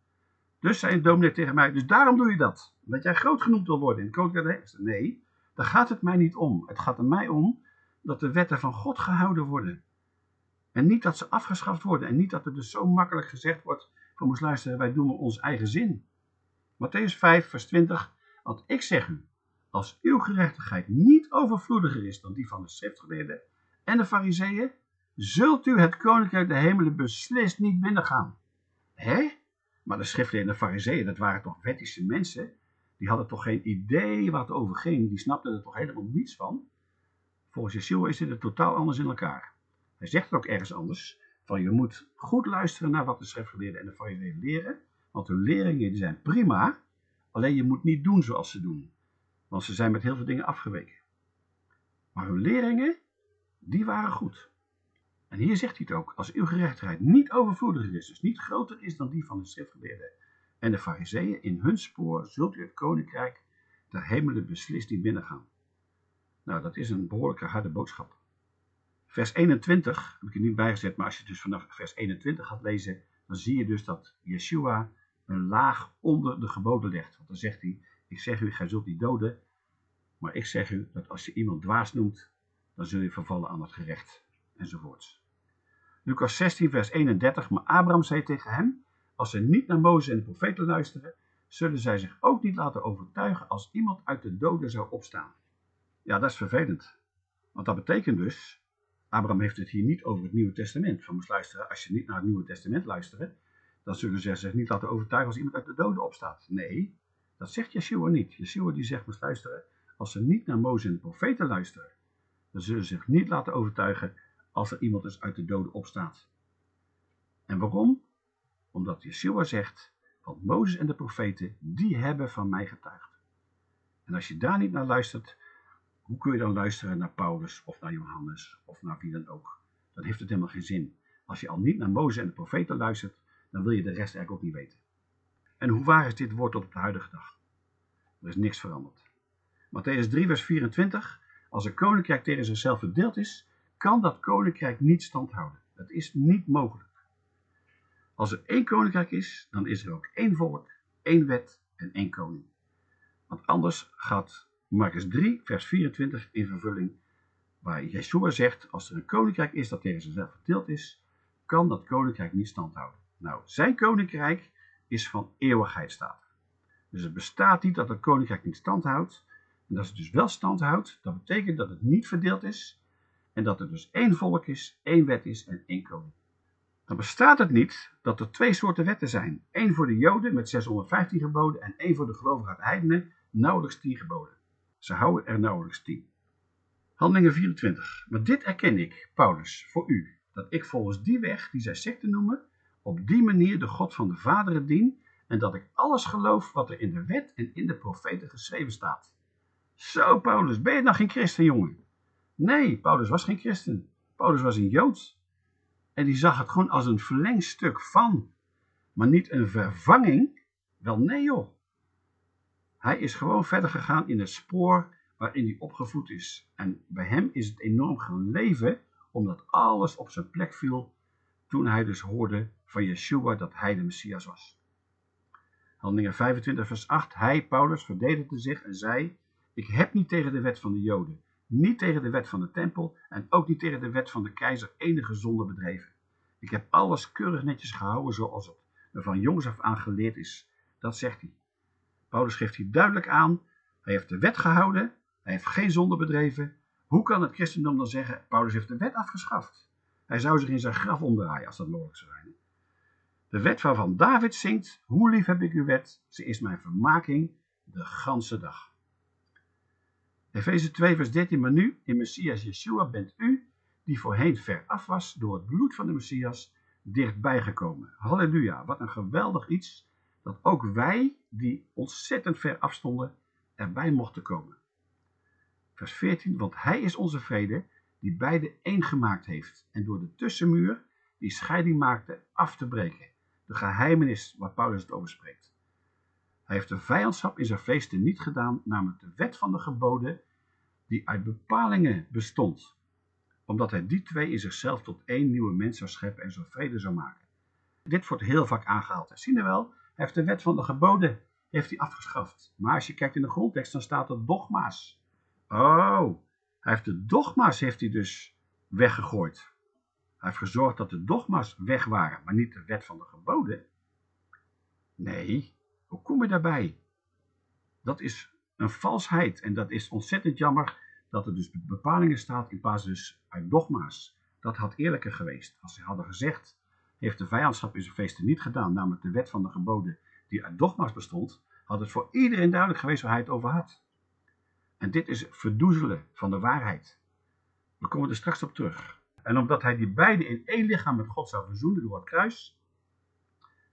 Dus zei een tegen mij, dus daarom doe je dat. Dat jij groot genoemd wil worden in het koninkrijk der hemelen. Nee, daar gaat het mij niet om. Het gaat er mij om dat de wetten van God gehouden worden. En niet dat ze afgeschaft worden. En niet dat er dus zo makkelijk gezegd wordt van moest luisteren, wij doen ons eigen zin. Matthäus 5, vers 20. Want ik zeg u, als uw gerechtigheid niet overvloediger is dan die van de schriftgeleerden en de fariseeën, zult u het koninkrijk der hemelen beslist niet binnengaan. Hè? Maar de schriftgeleerden en de fariseeën, dat waren toch wettische mensen? Die hadden toch geen idee wat het over ging? Die snapten er toch helemaal niets van? Volgens Yeshua is dit er totaal anders in elkaar. Hij zegt het ook ergens anders. Van je moet goed luisteren naar wat de schriftgeleerden en de fariseeën leren, want hun leringen zijn prima, alleen je moet niet doen zoals ze doen, want ze zijn met heel veel dingen afgeweken. Maar hun leringen, die waren goed. En hier zegt hij het ook, als uw gerechtigheid niet overvloediger is, dus niet groter is dan die van de schriftgeleerden en de fariseeën, in hun spoor zult u het koninkrijk der hemelen beslist niet binnengaan. Nou, dat is een behoorlijke harde boodschap. Vers 21, heb ik er niet bijgezet, maar als je dus vanaf vers 21 gaat lezen, dan zie je dus dat Yeshua een laag onder de geboden legt. Want dan zegt hij, ik zeg u, gij zult niet doden, maar ik zeg u dat als je iemand dwaas noemt, dan zul je vervallen aan het gerecht, enzovoorts. Lucas 16, vers 31, maar Abraham zei tegen hem, als ze niet naar Mozes en de profeten luisteren, zullen zij zich ook niet laten overtuigen als iemand uit de doden zou opstaan. Ja, dat is vervelend. Want dat betekent dus, Abraham heeft het hier niet over het Nieuwe Testament. Van moest luisteren, als je niet naar het Nieuwe Testament luistert, dan zullen ze zich niet laten overtuigen als iemand uit de doden opstaat. Nee, dat zegt Yeshua niet. Yeshua die zegt, moest luisteren, als ze niet naar Mozes en de profeten luisteren, dan zullen ze zich niet laten overtuigen als er iemand is uit de doden opstaat. En waarom? Omdat Yeshua zegt, want Mozes en de profeten, die hebben van mij getuigd. En als je daar niet naar luistert, hoe kun je dan luisteren naar Paulus of naar Johannes of naar wie dan ook? Dan heeft het helemaal geen zin. Als je al niet naar Mozes en de profeten luistert, dan wil je de rest eigenlijk ook niet weten. En hoe waar is dit woord tot op de huidige dag? Er is niks veranderd. Matthäus 3, vers 24. Als een koninkrijk tegen zichzelf verdeeld is, kan dat koninkrijk niet standhouden. Dat is niet mogelijk. Als er één koninkrijk is, dan is er ook één volk, één wet en één koning. Want anders gaat Marcus 3, vers 24 in vervulling, waar Yeshua zegt, als er een koninkrijk is dat tegen zichzelf verdeeld is, kan dat koninkrijk niet standhouden. Nou, zijn koninkrijk is van eeuwigheid staat. Dus het bestaat niet dat het koninkrijk niet standhoudt. En als het dus wel standhoudt, dat betekent dat het niet verdeeld is. En dat er dus één volk is, één wet is en één koning. Dan bestaat het niet dat er twee soorten wetten zijn. Eén voor de Joden met 615 geboden en één voor de gelovigen uit heidenen, nauwelijks 10 geboden. Ze houden er nauwelijks 10. Handelingen 24. Maar dit erken ik, Paulus, voor u, dat ik volgens die weg, die zij secte noemen, op die manier de God van de vaderen dien en dat ik alles geloof wat er in de wet en in de profeten geschreven staat. Zo, Paulus, ben je dan geen christen, jongen? Nee, Paulus was geen christen. Paulus was een Jood. En die zag het gewoon als een verlengstuk van, maar niet een vervanging. Wel nee joh. Hij is gewoon verder gegaan in het spoor waarin hij opgevoed is. En bij hem is het enorm gaan leven, omdat alles op zijn plek viel toen hij dus hoorde van Yeshua dat hij de Messias was. Handelingen 25 vers 8. Hij, Paulus, verdedigde zich en zei, ik heb niet tegen de wet van de Joden, niet tegen de wet van de tempel en ook niet tegen de wet van de keizer enige zonde bedreven. Ik heb alles keurig netjes gehouden zoals het me van jongs af aan geleerd is. Dat zegt hij. Paulus geeft hier duidelijk aan, hij heeft de wet gehouden, hij heeft geen zonde bedreven. Hoe kan het christendom dan zeggen, Paulus heeft de wet afgeschaft? Hij zou zich in zijn graf omdraaien als dat mogelijk zou zijn. De wet waarvan David zingt, hoe lief heb ik uw wet, ze is mijn vermaking de ganse dag. Efeze 2 vers 13, maar nu, in Messias Yeshua bent u, die voorheen ver af was, door het bloed van de Messias, dichtbij gekomen. Halleluja, wat een geweldig iets, dat ook wij, die ontzettend ver afstonden, erbij mochten komen. Vers 14, want hij is onze vrede, die beide één gemaakt heeft, en door de tussenmuur, die scheiding maakte, af te breken. De geheimenis waar Paulus het over spreekt. Hij heeft de vijandschap in zijn feesten niet gedaan, namelijk de wet van de geboden, die uit bepalingen bestond, omdat hij die twee in zichzelf tot één nieuwe mens zou scheppen en zo vrede zou maken. Dit wordt heel vaak aangehaald. Zie je wel, hij heeft de wet van de geboden heeft hij afgeschaft. Maar als je kijkt in de grondtekst, dan staat er dogma's. Oh, hij heeft de dogma's heeft hij dus weggegooid. Hij heeft gezorgd dat de dogma's weg waren, maar niet de wet van de geboden. Nee, hoe kom je daarbij? Dat is een valsheid en dat is ontzettend jammer dat er dus bepalingen staat in plaats dus uit dogma's. Dat had eerlijker geweest. Als ze hadden gezegd, heeft de vijandschap in zijn feesten niet gedaan, namelijk de wet van de geboden die uit dogma's bestond, had het voor iedereen duidelijk geweest waar hij het over had. En dit is verdoezelen van de waarheid. We komen er straks op terug. En omdat hij die beide in één lichaam met God zou verzoenen door het kruis,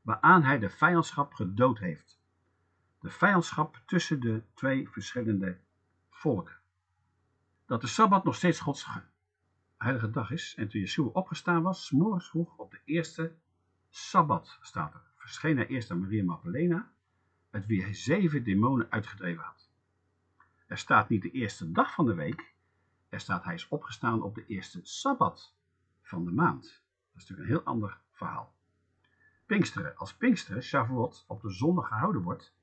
waaraan hij de vijandschap gedood heeft. De vijandschap tussen de twee verschillende volken. Dat de Sabbat nog steeds Gods ge- heilige dag is. En toen Yeshua opgestaan was, morgens vroeg op de eerste Sabbat staat er. Verscheen hij eerst aan Maria Magdalena, uit wie hij zeven demonen uitgedreven had. Er staat niet de eerste dag van de week, er staat hij is opgestaan op de eerste Sabbat van de maand. Dat is natuurlijk een heel ander verhaal. Pinksteren. Als Pinksteren, Shavuot, op de zondag gehouden wordt,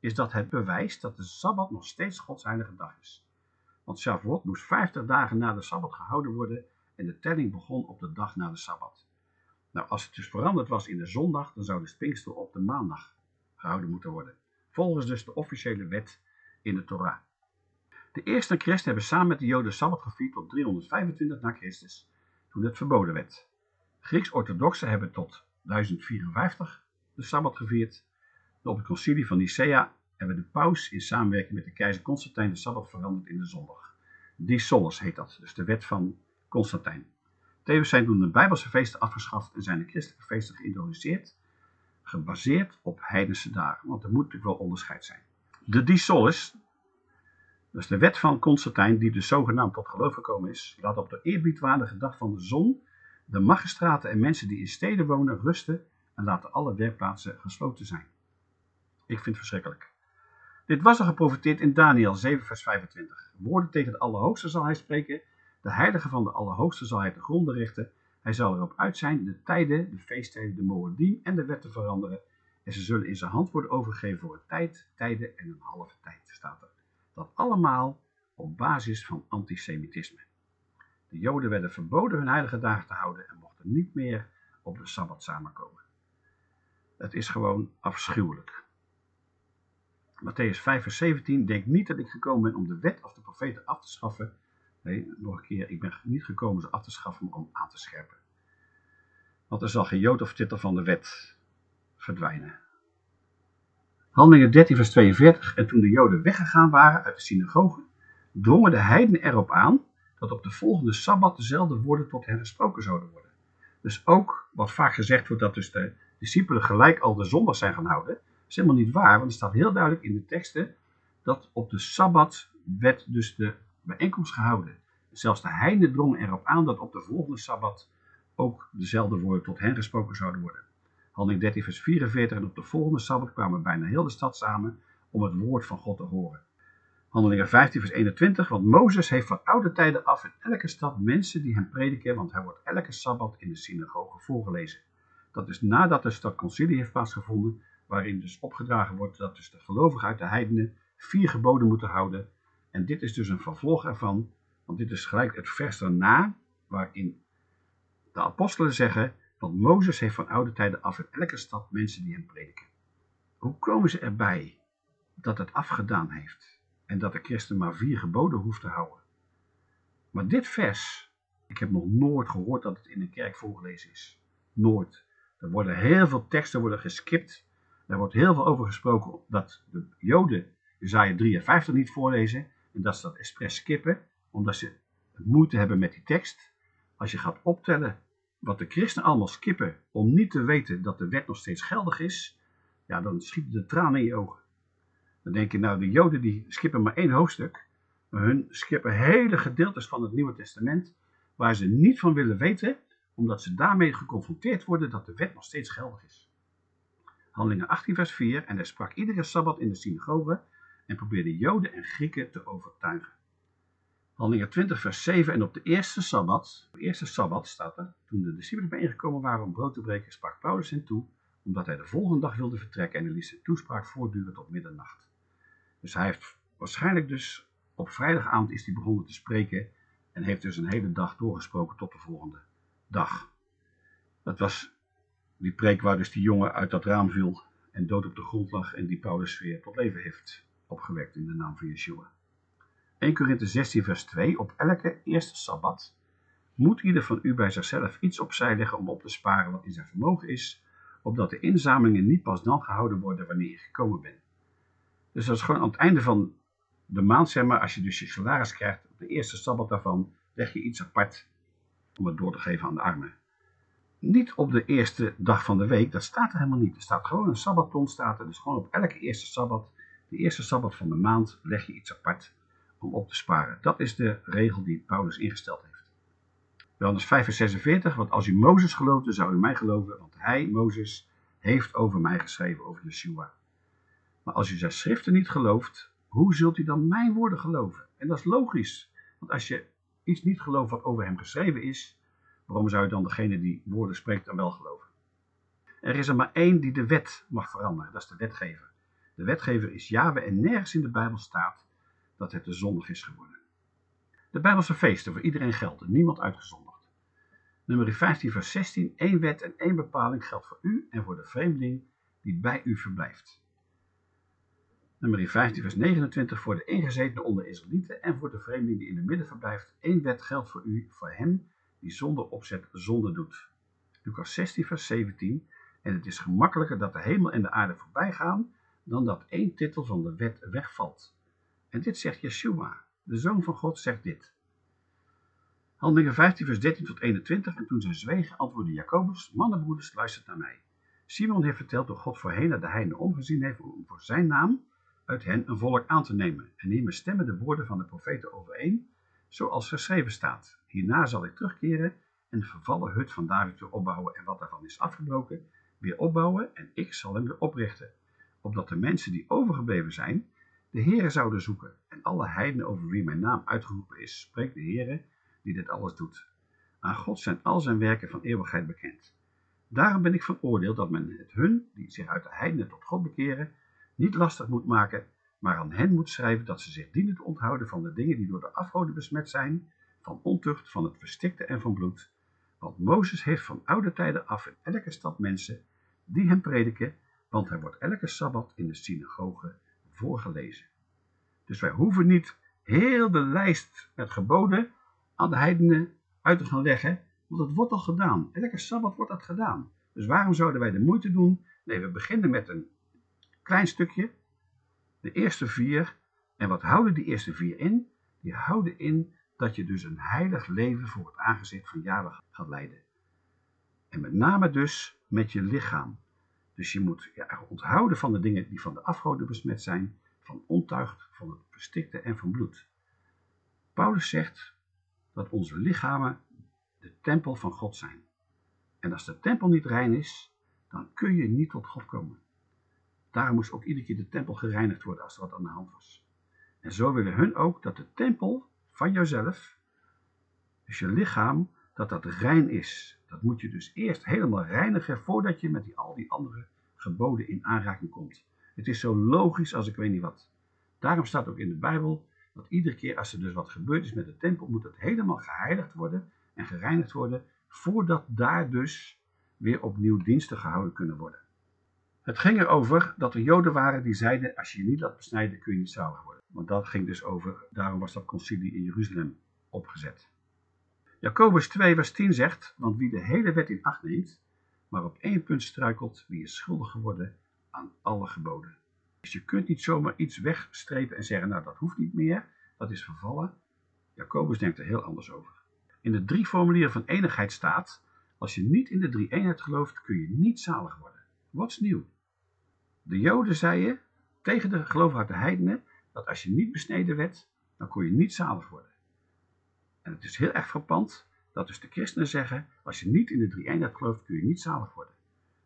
is dat het bewijs dat de Sabbat nog steeds Gods heilige dag is. Want Shavuot moest 50 dagen na de Sabbat gehouden worden en de telling begon op de dag na de Sabbat. Nou, als het dus veranderd was in de zondag, dan zou de Pinkster op de maandag gehouden moeten worden. Volgens dus de officiële wet in de Torah. De eerste christen hebben samen met de Joden Sabbat gevierd tot 325 na Christus, toen het verboden werd. Grieks-orthodoxen hebben tot 1054 de Sabbat gevierd. Op het concilie van Nicea hebben de paus in samenwerking met de keizer Constantijn de Sabbat veranderd in de zondag. Die solis heet dat, dus de wet van Constantijn. Tevens zijn toen de Bijbelse feesten afgeschaft en zijn de christelijke feesten geïntroduceerd, gebaseerd op heidense dagen, want er moet natuurlijk wel onderscheid zijn. De die solis, dus de wet van Constantijn, die dus zogenaamd tot geloof gekomen is, laat op de eerbiedwaardige dag van de zon de magistraten en mensen die in steden wonen rusten en laten alle werkplaatsen gesloten zijn. Ik vind het verschrikkelijk. Dit was al geprofiteerd in Daniel 7 vers 25. Woorden tegen de Allerhoogste zal hij spreken, de heilige van de Allerhoogste zal hij te gronden richten. Hij zal erop uit zijn de tijden, de feesttijden, de moediem en de wet te veranderen. En ze zullen in zijn hand worden overgegeven voor een tijd, tijden en een halve tijd, staat er. Dat allemaal op basis van antisemitisme. De Joden werden verboden hun heilige dagen te houden en mochten niet meer op de Sabbat samenkomen. Het is gewoon afschuwelijk. Matthäus 5 vers 17, denk niet dat ik gekomen ben om de wet of de profeten af te schaffen. Nee, nog een keer, ik ben niet gekomen ze af te schaffen, maar om aan te scherpen. Want er zal geen jood of titel van de wet verdwijnen. Handelingen 13 vers 42, en toen de joden weggegaan waren uit de synagoge, drongen de heidenen erop aan dat op de volgende Sabbat dezelfde woorden tot hen gesproken zouden worden. Dus ook wat vaak gezegd wordt dat dus de discipelen gelijk al de zondag zijn gaan houden, is helemaal niet waar, want er staat heel duidelijk in de teksten dat op de Sabbat werd dus de bijeenkomst gehouden. Zelfs de heidenen drongen erop aan dat op de volgende Sabbat ook dezelfde woorden tot hen gesproken zouden worden. Handeling 13 vers 44 en op de volgende Sabbat kwamen bijna heel de stad samen om het woord van God te horen. Handelingen 15 vers 21, want Mozes heeft van oude tijden af in elke stad mensen die hem prediken, want hij wordt elke Sabbat in de synagoge voorgelezen. Dat is nadat de stad concilie heeft plaatsgevonden, waarin dus opgedragen wordt dat dus de gelovigen uit de heidenen vier geboden moeten houden. En dit is dus een vervolg ervan, want dit is gelijk het vers daarna, waarin de apostelen zeggen, want Mozes heeft van oude tijden af in elke stad mensen die hem prediken. Hoe komen ze erbij dat het afgedaan heeft en dat de christen maar vier geboden hoeft te houden? Maar dit vers, ik heb nog nooit gehoord dat het in een kerk voorgelezen is. Nooit. Er worden heel veel teksten worden geskipt. Er wordt heel veel over gesproken dat de Joden Isaiah 53 niet voorlezen en dat ze dat expres skippen, omdat ze moeite hebben met die tekst. Als je gaat optellen wat de christenen allemaal skippen om niet te weten dat de wet nog steeds geldig is, ja, dan schieten de tranen in je ogen. Dan denk je, nou, de Joden die skippen maar één hoofdstuk, maar hun skippen hele gedeeltes van het Nieuwe Testament waar ze niet van willen weten, omdat ze daarmee geconfronteerd worden dat de wet nog steeds geldig is. Handelingen 18 vers 4, en hij sprak iedere Sabbat in de synagoge en probeerde Joden en Grieken te overtuigen. Handelingen 20 vers 7, en op de eerste Sabbat, de eerste Sabbat staat er, toen de discipelen bijeengekomen waren om brood te breken, sprak Paulus hen toe, omdat hij de volgende dag wilde vertrekken en hij liet zijn toespraak voortduren tot middernacht. Dus hij heeft waarschijnlijk dus, op vrijdagavond is hij begonnen te spreken en heeft dus een hele dag doorgesproken tot de volgende dag. Dat was die preek waar dus die jongen uit dat raam viel en dood op de grond lag en die Paulus weer tot leven heeft opgewekt in de naam van Yeshua. 1 Korinthe 16 vers 2 Op elke eerste Sabbat moet ieder van u bij zichzelf iets opzij leggen om op te sparen wat in zijn vermogen is, opdat de inzamelingen niet pas dan gehouden worden wanneer je gekomen bent. Dus dat is gewoon aan het einde van de maand, zeg maar, als je dus je salaris krijgt, op de eerste Sabbat daarvan, leg je iets apart om het door te geven aan de armen. Niet op de eerste dag van de week, dat staat er helemaal niet. Er staat gewoon een sabbaton, staat er. Dus gewoon op elke eerste sabbat, de eerste sabbat van de maand, leg je iets apart om op te sparen. Dat is de regel die Paulus ingesteld heeft. Johannes 5 vers 46, want als u Mozes geloofde, zou u mij geloven, want hij, Mozes, heeft over mij geschreven, over Yeshua. Maar als u zijn schriften niet gelooft, hoe zult u dan mijn woorden geloven? En dat is logisch, want als je iets niet gelooft wat over hem geschreven is, waarom zou je dan degene die woorden spreekt dan wel geloven? Er is er maar één die de wet mag veranderen, dat is de wetgever. De wetgever is Yahweh en nergens in de Bijbel staat dat het de zondig is geworden. De Bijbelse feesten voor iedereen gelden, niemand uitgezonderd. Nummer 15 vers 16, één wet en één bepaling geldt voor u en voor de vreemdeling die bij u verblijft. Nummer 15 vers 29, voor de ingezetenen onder Israëlieten en voor de vreemdeling die in het midden verblijft, één wet geldt voor u, voor hem die zonder opzet zonde doet. Lucas 16 vers 17, en het is gemakkelijker dat de hemel en de aarde voorbij gaan, dan dat één titel van de wet wegvalt. En dit zegt Yeshua, de Zoon van God zegt dit. Handelingen 15 vers 13 tot 21, en toen zij zwegen, antwoordde Jacobus, mannenbroeders, luistert naar mij. Simon heeft verteld hoe God voorheen naar de heiden omgezien heeft om voor zijn naam uit hen een volk aan te nemen. En hiermee stemmen de woorden van de profeten overeen, zoals geschreven staat. Hierna zal ik terugkeren en de vervallen hut van David weer opbouwen en wat daarvan is afgebroken, weer opbouwen en ik zal hem weer oprichten. Opdat de mensen die overgebleven zijn, de Heere zouden zoeken en alle heidenen over wie mijn naam uitgeroepen is, spreekt de Heere die dit alles doet. Aan God zijn al zijn werken van eeuwigheid bekend. Daarom ben ik van oordeel dat men het hun, die zich uit de heidenen tot God bekeren, niet lastig moet maken, maar aan hen moet schrijven dat ze zich dienen te onthouden van de dingen die door de afgoden besmet zijn, van ontucht, van het verstikte en van bloed. Want Mozes heeft van oude tijden af in elke stad mensen die hem prediken, want hij wordt elke sabbat in de synagoge voorgelezen. Dus wij hoeven niet heel de lijst met geboden aan de heidenen uit te gaan leggen, want dat wordt al gedaan. Elke sabbat wordt dat gedaan. Dus waarom zouden wij de moeite doen? Nee, we beginnen met een klein stukje, de eerste vier. En wat houden die eerste vier in? Die houden in dat je dus een heilig leven voor het aangezicht van Yahweh gaat leiden. En met name dus met je lichaam. Dus je moet je onthouden van de dingen die van de afgoden besmet zijn, van ontuigt, van het verstikte en van bloed. Paulus zegt dat onze lichamen de tempel van God zijn. En als de tempel niet rein is, dan kun je niet tot God komen. Daarom moest ook iedere keer de tempel gereinigd worden als er wat aan de hand was. En zo willen hun ook dat de tempel van jouzelf, dus je lichaam, dat dat rein is. Dat moet je dus eerst helemaal reinigen voordat je met die, al die andere geboden in aanraking komt. Het is zo logisch als ik weet niet wat. Daarom staat ook in de Bijbel dat iedere keer als er dus wat gebeurd is met de tempel, moet het helemaal geheiligd worden en gereinigd worden, voordat daar dus weer opnieuw diensten gehouden kunnen worden. Het ging erover dat er joden waren die zeiden, als je je niet laat besnijden, kun je niet zalig worden. Want dat ging dus over, daarom was dat concilie in Jeruzalem opgezet. Jacobus 2 vers 10 zegt, want wie de hele wet in acht neemt, maar op één punt struikelt, wie is schuldig geworden aan alle geboden. Dus je kunt niet zomaar iets wegstrepen en zeggen, nou dat hoeft niet meer, dat is vervallen. Jacobus denkt er heel anders over. In de drie formulieren van enigheid staat, als je niet in de drie eenheid gelooft, kun je niet zalig worden. Wat is nieuw? De joden zeiden tegen de de heidenen, dat als je niet besneden werd, dan kon je niet zalig worden. En het is heel erg frappant dat dus de christenen zeggen, als je niet in de drie eenheid gelooft, kun je niet zalig worden.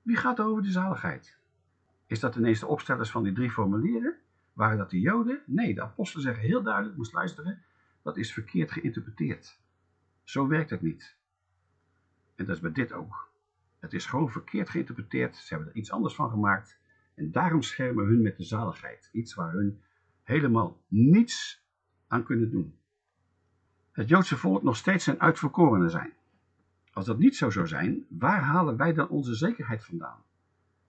Wie gaat er over de zaligheid? Is dat ineens de opstellers van die drie formulieren? Waren dat de Joden? Nee, de apostelen zeggen heel duidelijk, moest luisteren, dat is verkeerd geïnterpreteerd. Zo werkt het niet. En dat is bij dit ook. Het is gewoon verkeerd geïnterpreteerd, ze hebben er iets anders van gemaakt. En daarom schermen hun met de zaligheid. Iets waar hun helemaal niets aan kunnen doen. Het Joodse volk nog steeds zijn uitverkorenen zijn. Als dat niet zo zou zijn, waar halen wij dan onze zekerheid vandaan?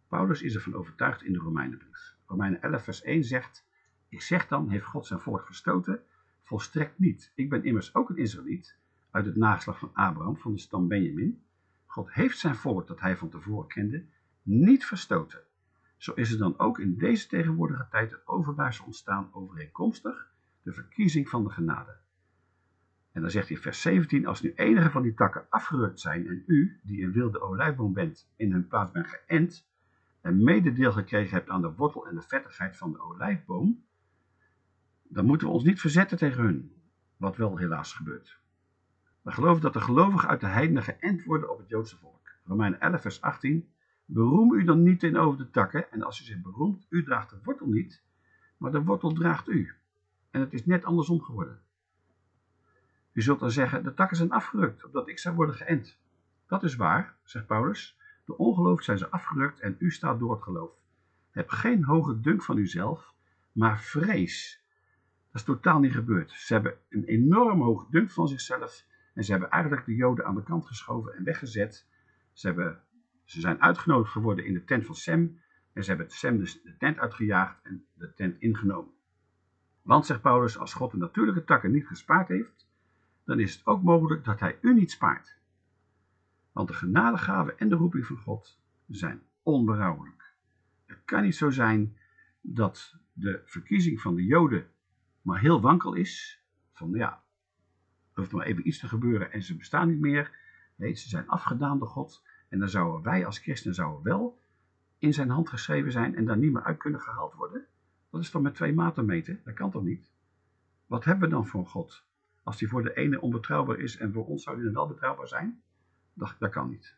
Paulus is ervan overtuigd in de Romeinenbrief. Romeinen 11 vers 1 zegt, ik zeg dan, heeft God zijn volk verstoten? Volstrekt niet. Ik ben immers ook een Israëliet, uit het nageslag van Abraham, van de stam Benjamin. God heeft zijn volk, dat hij van tevoren kende, niet verstoten. Zo is er dan ook in deze tegenwoordige tijd een overblijfsel ontstaan overeenkomstig de verkiezing van de genade. En dan zegt hij vers 17, als nu enige van die takken afgerukt zijn en u, die een wilde olijfboom bent, in hun plaats bent geënt en mededeel gekregen hebt aan de wortel en de vettigheid van de olijfboom, dan moeten we ons niet verzetten tegen hun, wat wel helaas gebeurt. We geloven dat de gelovigen uit de heidenen geënt worden op het Joodse volk. Romeinen 11 vers 18, beroem u dan niet in over de takken, en als u zich beroemt, u draagt de wortel niet, maar de wortel draagt u. En het is net andersom geworden. U zult dan zeggen, de takken zijn afgerukt, opdat ik zou worden geënt. Dat is waar, zegt Paulus. De ongeloof zijn ze afgerukt en u staat door het geloof. Heb geen hoge dunk van uzelf, maar vrees. Dat is totaal niet gebeurd. Ze hebben een enorm hoge dunk van zichzelf en ze hebben eigenlijk de Joden aan de kant geschoven en weggezet. Ze, hebben, ze zijn uitgenodigd geworden in de tent van Sem en ze hebben Sem dus de tent uitgejaagd en de tent ingenomen. Want, zegt Paulus, als God de natuurlijke takken niet gespaard heeft, dan is het ook mogelijk dat hij u niet spaart. Want de genadegave en de roeping van God zijn onberouwelijk. Het kan niet zo zijn dat de verkiezing van de Joden maar heel wankel is. Van ja, er hoeft maar even iets te gebeuren en ze bestaan niet meer. Nee, ze zijn afgedaan door God. En dan zouden wij als christenen zouden wel in zijn hand geschreven zijn en daar niet meer uit kunnen gehaald worden. Dat is toch met twee maten meten? Dat kan toch niet? Wat hebben we dan voor God? Als die voor de ene onbetrouwbaar is en voor ons zou die dan wel betrouwbaar zijn? Dat, dat kan niet.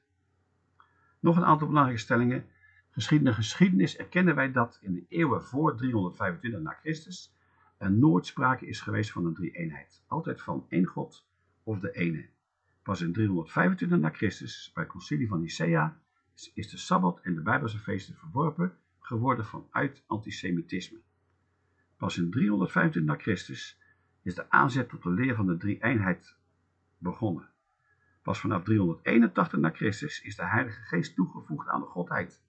Nog een aantal belangrijke stellingen. Geschiedenis, geschiedenis erkennen wij dat in de eeuwen voor 325 na Christus er nooit sprake is geweest van een drie-eenheid. Altijd van één God of de ene. Pas in 325 na Christus, bij het concilie van Nicea, is de Sabbat en de Bijbelse feesten verworpen geworden vanuit antisemitisme. Pas in 325 na Christus is de aanzet tot de leer van de drie-eenheid begonnen. Pas vanaf 381 na Christus is de Heilige Geest toegevoegd aan de Godheid.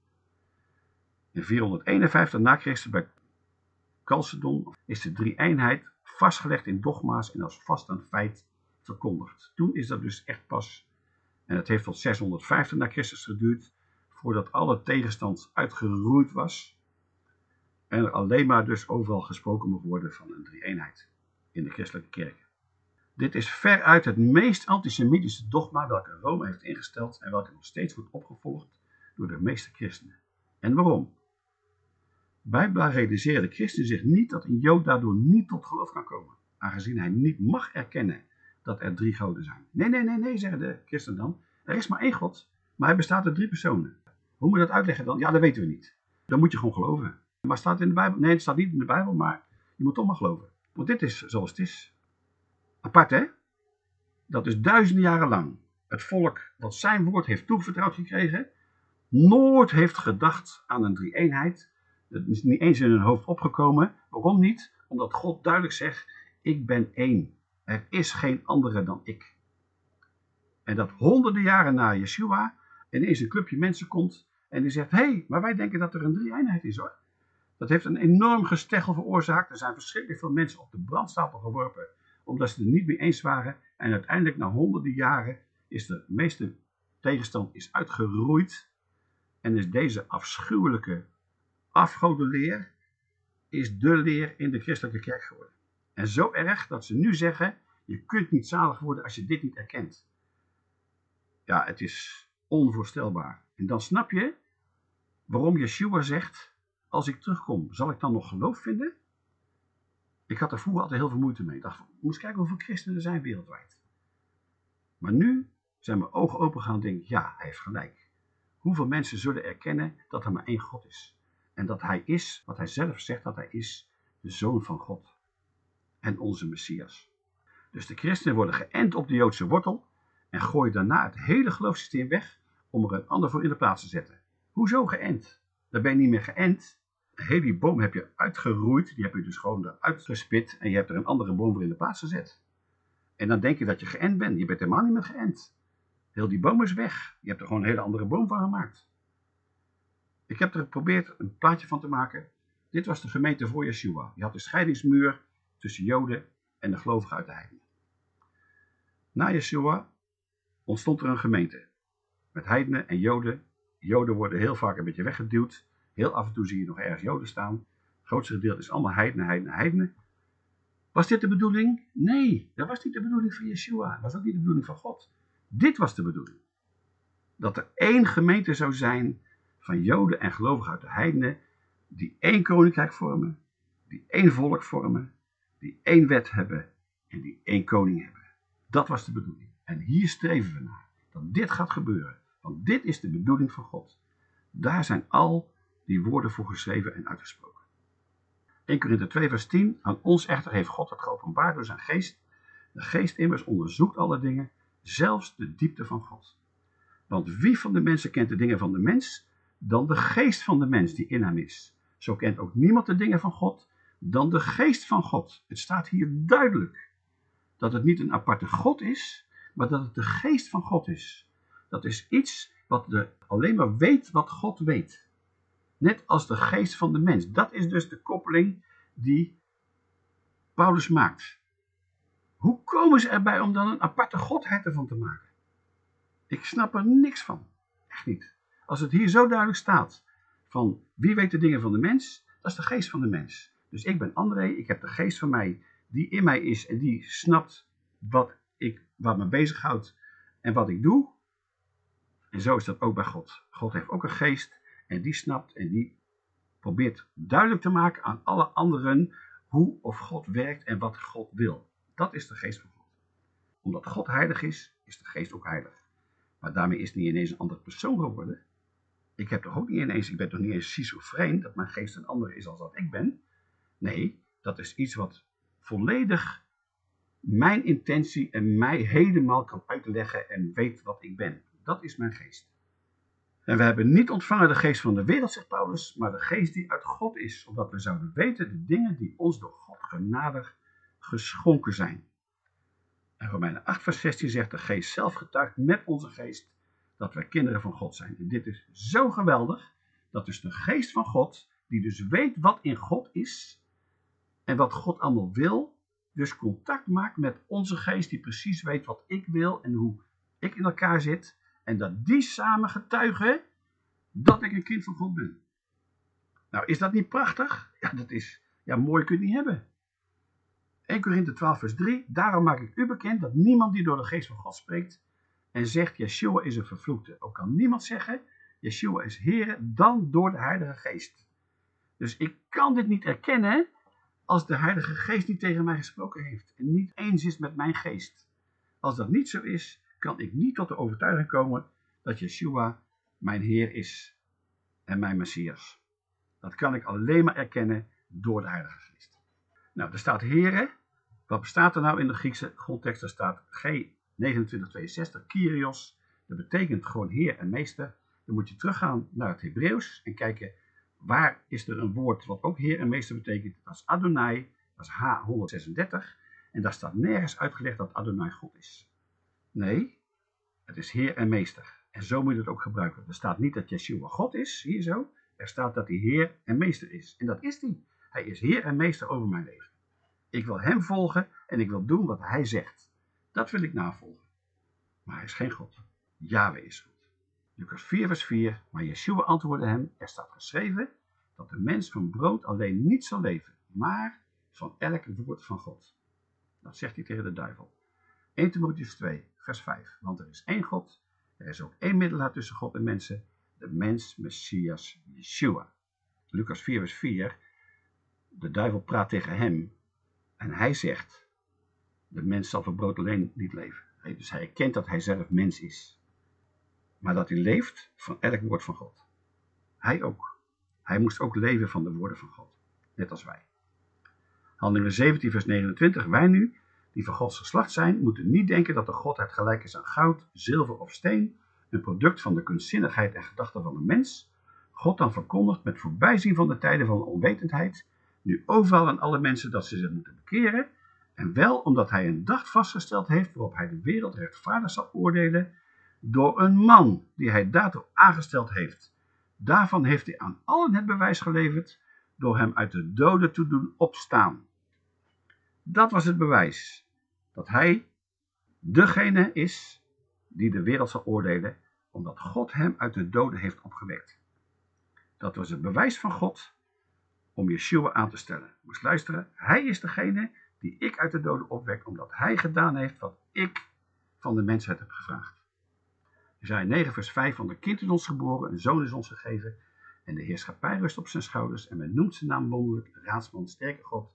In 451 na Christus bij Chalcedon is de drie-eenheid vastgelegd in dogma's en als vast een feit verkondigd. Toen is dat dus echt pas, en het heeft tot 650 na Christus geduurd, voordat alle tegenstand uitgeroeid was en er alleen maar dus overal gesproken mocht worden van een drie-eenheid in de christelijke kerk. Dit is veruit het meest antisemitische dogma welke Rome heeft ingesteld en welke nog steeds wordt opgevolgd door de meeste christenen. En waarom? Bijbel realiseerde de christen zich niet dat een jood daardoor niet tot geloof kan komen, aangezien hij niet mag erkennen dat er drie goden zijn. Nee, nee, nee, nee, zeggen de christenen dan. Er is maar één God, maar hij bestaat uit drie personen. Hoe moet je dat uitleggen dan? Ja, dat weten we niet. Dan moet je gewoon geloven. Maar staat het in de Bijbel? Nee, het staat niet in de Bijbel, maar je moet toch maar geloven. Want dit is zoals het is. Apart hè? Dat is duizenden jaren lang het volk dat zijn woord heeft toevertrouwd gekregen, nooit heeft gedacht aan een drie-eenheid. Het is niet eens in hun hoofd opgekomen. Waarom niet? Omdat God duidelijk zegt, ik ben één. Er is geen andere dan ik. En dat honderden jaren na Yeshua ineens een clubje mensen komt en die zegt, hé, hey, maar wij denken dat er een drie-eenheid is hoor. Dat heeft een enorm gesteggel veroorzaakt. Er zijn verschrikkelijk veel mensen op de brandstapel geworpen omdat ze het niet mee eens waren. En uiteindelijk na honderden jaren is de meeste tegenstand is uitgeroeid. En is deze afschuwelijke afgodenleer is de leer in de christelijke kerk geworden. En zo erg dat ze nu zeggen, je kunt niet zalig worden als je dit niet erkent. Ja, het is onvoorstelbaar. En dan snap je waarom Yeshua zegt, als ik terugkom, zal ik dan nog geloof vinden? Ik had er vroeger altijd heel veel moeite mee. Ik dacht, moest kijken hoeveel christenen er zijn wereldwijd. Maar nu zijn mijn ogen open gaan en denk ik, ja, hij heeft gelijk. Hoeveel mensen zullen erkennen dat er maar één God is. En dat hij is, wat hij zelf zegt dat hij is, de Zoon van God. En onze Messias. Dus de christenen worden geënt op de Joodse wortel en gooien daarna het hele geloofssysteem weg om er een ander voor in de plaats te zetten. Hoezo geënt? Dan ben je niet meer geënt, een hele boom heb je uitgeroeid, die heb je dus gewoon eruit gespit en je hebt er een andere boom voor in de plaats gezet. En dan denk je dat je geënt bent, je bent helemaal niet meer geënt. Heel die boom is weg, je hebt er gewoon een hele andere boom van gemaakt. Ik heb er geprobeerd een plaatje van te maken. Dit was de gemeente voor Yeshua. Je had de scheidingsmuur tussen Joden en de gelovigen uit de heidenen. Na Yeshua ontstond er een gemeente. Met heidenen en Joden. Joden worden heel vaak een beetje weggeduwd. Heel af en toe zie je nog ergens Joden staan. Het grootste gedeelte is allemaal heidenen, heidenen, heidenen. Was dit de bedoeling? Nee, dat was niet de bedoeling van Yeshua. Dat was ook niet de bedoeling van God. Dit was de bedoeling. Dat er één gemeente zou zijn van Joden en gelovigen uit de heidenen, die één koninkrijk vormen, die één volk vormen, die één wet hebben en die één koning hebben. Dat was de bedoeling. En hier streven we naar. Dat dit gaat gebeuren. Want dit is de bedoeling van God. Daar zijn al die woorden voor geschreven en uitgesproken. 1 Korinther 2 vers 10. Aan ons echter heeft God het geopenbaard door zijn geest. De geest immers onderzoekt alle dingen, zelfs de diepte van God. Want wie van de mensen kent de dingen van de mens, dan de geest van de mens die in hem is. Zo kent ook niemand de dingen van God, dan de geest van God. Het staat hier duidelijk dat het niet een aparte God is, maar dat het de geest van God is. Dat is iets wat de, alleen maar weet wat God weet. Net als de geest van de mens. Dat is dus de koppeling die Paulus maakt. Hoe komen ze erbij om dan een aparte godheid ervan te maken? Ik snap er niks van. Echt niet. Als het hier zo duidelijk staat van wie weet de dingen van de mens, dat is de geest van de mens. Dus ik ben André, ik heb de geest van mij die in mij is en die snapt wat, ik, wat me bezighoudt en wat ik doe. En zo is dat ook bij God. God heeft ook een geest en die snapt en die probeert duidelijk te maken aan alle anderen hoe of God werkt en wat God wil. Dat is de geest van God. Omdat God heilig is, is de geest ook heilig. Maar daarmee is het niet ineens een andere persoon geworden. Ik heb toch ook niet ineens, ik ben toch niet eens schizofreen, dat mijn geest een andere is als dat ik ben. Nee, dat is iets wat volledig mijn intentie en mij helemaal kan uitleggen en weet wat ik ben. Dat is mijn geest. En we hebben niet ontvangen de geest van de wereld, zegt Paulus, maar de geest die uit God is, opdat we zouden weten de dingen die ons door God genadig geschonken zijn. En Romeinen 8 vers 16 zegt de geest zelf getuigt met onze geest dat wij kinderen van God zijn. En dit is zo geweldig, dat dus de geest van God, die dus weet wat in God is en wat God allemaal wil, dus contact maakt met onze geest die precies weet wat ik wil en hoe ik in elkaar zit en dat die samen getuigen dat ik een kind van God ben. Nou, is dat niet prachtig? Ja, dat is, ja, mooi kun je niet hebben. 1 Korinthe 12 vers 3, daarom maak ik u bekend dat niemand die door de geest van God spreekt en zegt, Yeshua is een vervloekte. Ook kan niemand zeggen, Yeshua is Heer, dan door de Heilige Geest. Dus ik kan dit niet erkennen als de Heilige Geest niet tegen mij gesproken heeft en niet eens is met mijn geest. Als dat niet zo is, kan ik niet tot de overtuiging komen dat Yeshua mijn Heer is en mijn Messias. Dat kan ik alleen maar erkennen door de Heilige Geest. Nou, er staat Here. Wat bestaat er nou in de Griekse grondtekst? Er staat G2962, Kyrios. Dat betekent gewoon Heer en Meester. Dan moet je teruggaan naar het Hebreeuws en kijken waar is er een woord wat ook Heer en Meester betekent. Dat is Adonai, dat is H136. En daar staat nergens uitgelegd dat Adonai God is. Nee, het is Heer en Meester. En zo moet je het ook gebruiken. Er staat niet dat Yeshua God is, hier zo. Er staat dat hij Heer en Meester is. En dat is hij. Hij is Heer en Meester over mijn leven. Ik wil hem volgen en ik wil doen wat hij zegt. Dat wil ik navolgen. Maar hij is geen God. Yahweh is God. Lucas 4 vers 4. Maar Yeshua antwoordde hem. Er staat geschreven dat de mens van brood alleen niet zal leven. Maar van elk woord van God. Dat zegt hij tegen de duivel. 1 Timotheus 2 vers 5. Want er is één God. Er is ook één middelaar tussen God en mensen. De mens Messias Yeshua. Lucas 4 vers 4 de duivel praat tegen hem en hij zegt, de mens zal van brood alleen niet leven. Dus hij erkent dat hij zelf mens is. Maar dat hij leeft van elk woord van God. Hij ook. Hij moest ook leven van de woorden van God. Net als wij. Handelingen 17 vers 29. Wij nu, die van Gods geslacht zijn, moeten niet denken dat de Godheid gelijk is aan goud, zilver of steen. Een product van de kunstzinnigheid en gedachten van de mens. God dan verkondigt met voorbijzien van de tijden van onwetendheid nu overal aan alle mensen dat ze zich moeten bekeren, en wel omdat hij een dag vastgesteld heeft waarop hij de wereld rechtvaardig zal oordelen door een man die hij daartoe aangesteld heeft. Daarvan heeft hij aan allen het bewijs geleverd door hem uit de doden te doen opstaan. Dat was het bewijs dat hij degene is die de wereld zal oordelen, omdat God hem uit de doden heeft opgewekt. Dat was het bewijs van God om Yeshua aan te stellen. Moest luisteren, hij is degene die ik uit de doden opwek, omdat hij gedaan heeft wat ik van de mensheid heb gevraagd. Isaiah 9 vers 5, van de kind is ons geboren, een zoon is ons gegeven, en de heerschappij rust op zijn schouders, en men noemt zijn naam wonderlijk, raadsman, sterke God,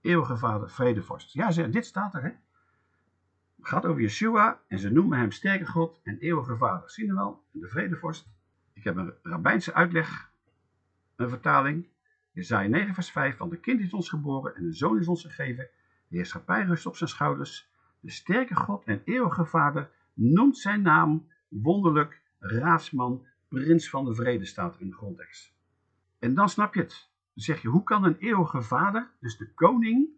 eeuwige vader, vredevorst. Ja, dit staat er, hè. Het gaat over Yeshua, en ze noemen hem sterke God en eeuwige vader. Zie je wel, de vredevorst. Ik heb een rabbijnse uitleg, een vertaling. Isaiah 9 vers 5, van de kind is ons geboren, en een zoon is ons gegeven, heerschappij rust op zijn schouders, de sterke God en eeuwige vader noemt zijn naam wonderlijk, raadsman, prins van de vrede staat in de grondtekst. En dan snap je het. Dan zeg je, hoe kan een eeuwige vader, dus de koning,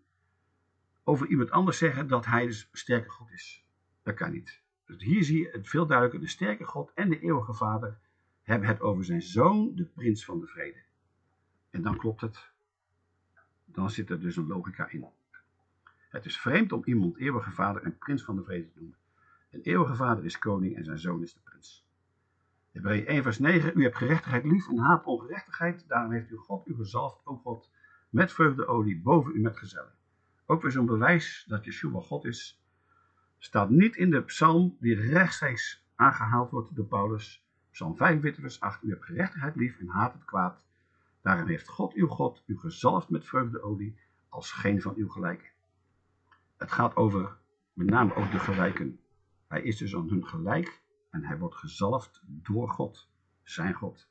over iemand anders zeggen dat hij dus sterke God is? Dat kan niet. Dus hier zie je het veel duidelijker. De sterke God en de eeuwige vader hebben het over zijn zoon, de prins van de vrede. En dan klopt het. Dan zit er dus een logica in. Het is vreemd om iemand eeuwige vader en prins van de vrede te noemen. Een eeuwige vader is koning en zijn zoon is de prins. Hebreeën 1 vers 9. U hebt gerechtigheid lief en haat ongerechtigheid. Daarom heeft u God u gezalfd, o God, met vreugdeolie boven u met gezellen. Ook weer zo'n bewijs dat Yeshua God is. Staat niet in de psalm die rechtstreeks aangehaald wordt door Paulus. Psalm 45 vers 8. U hebt gerechtigheid lief en haat het kwaad. Daarom heeft God uw God u gezalfd met vreugdeolie als geen van uw gelijken. Het gaat over met name ook de gelijken. Hij is dus aan hun gelijk en hij wordt gezalfd door God, zijn God.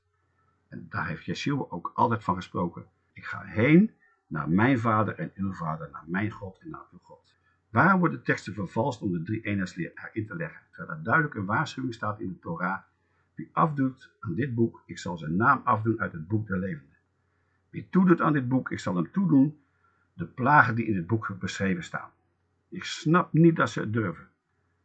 En daar heeft Yeshua ook altijd van gesproken. Ik ga heen naar mijn vader en uw vader, naar mijn God en naar uw God. Waarom worden teksten vervalst om de drie eenheidsleer erin te leggen? Terwijl er duidelijk een waarschuwing staat in de Torah. Wie afdoet aan dit boek, ik zal zijn naam afdoen uit het boek der levenden. Wie toedoet aan dit boek, ik zal hem toedoen de plagen die in het boek beschreven staan. Ik snap niet dat ze het durven.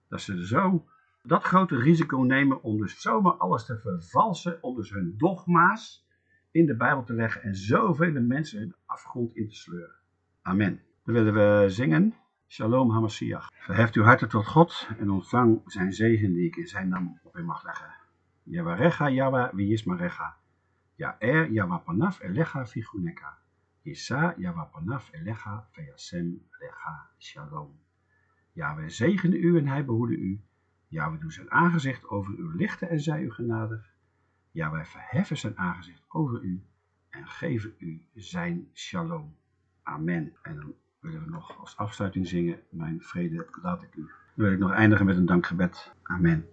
Dat ze zo dat grote risico nemen om dus zomaar alles te vervalsen, om dus hun dogma's in de Bijbel te leggen en zoveel mensen hun afgrond in te sleuren. Amen. Dan willen we zingen. Shalom Hamasiach. Verheft uw harten tot God en ontvang zijn zegen die ik in zijn naam op u mag leggen. Yavarecha Yawa Viyismarecha. Ja er Yawa Panaf Elecha Figuneka. Isa Yawa Panaf Elecha Veyasem Lecha Shalom. Ja, wij zegenen u en hij behoede u. Ja, we doen zijn aangezicht over u lichten en zij u genadig. Ja, wij verheffen zijn aangezicht over u en geven u zijn shalom. Amen. En dan willen we nog als afsluiting zingen, mijn vrede laat ik u. Dan wil ik nog eindigen met een dankgebed. Amen.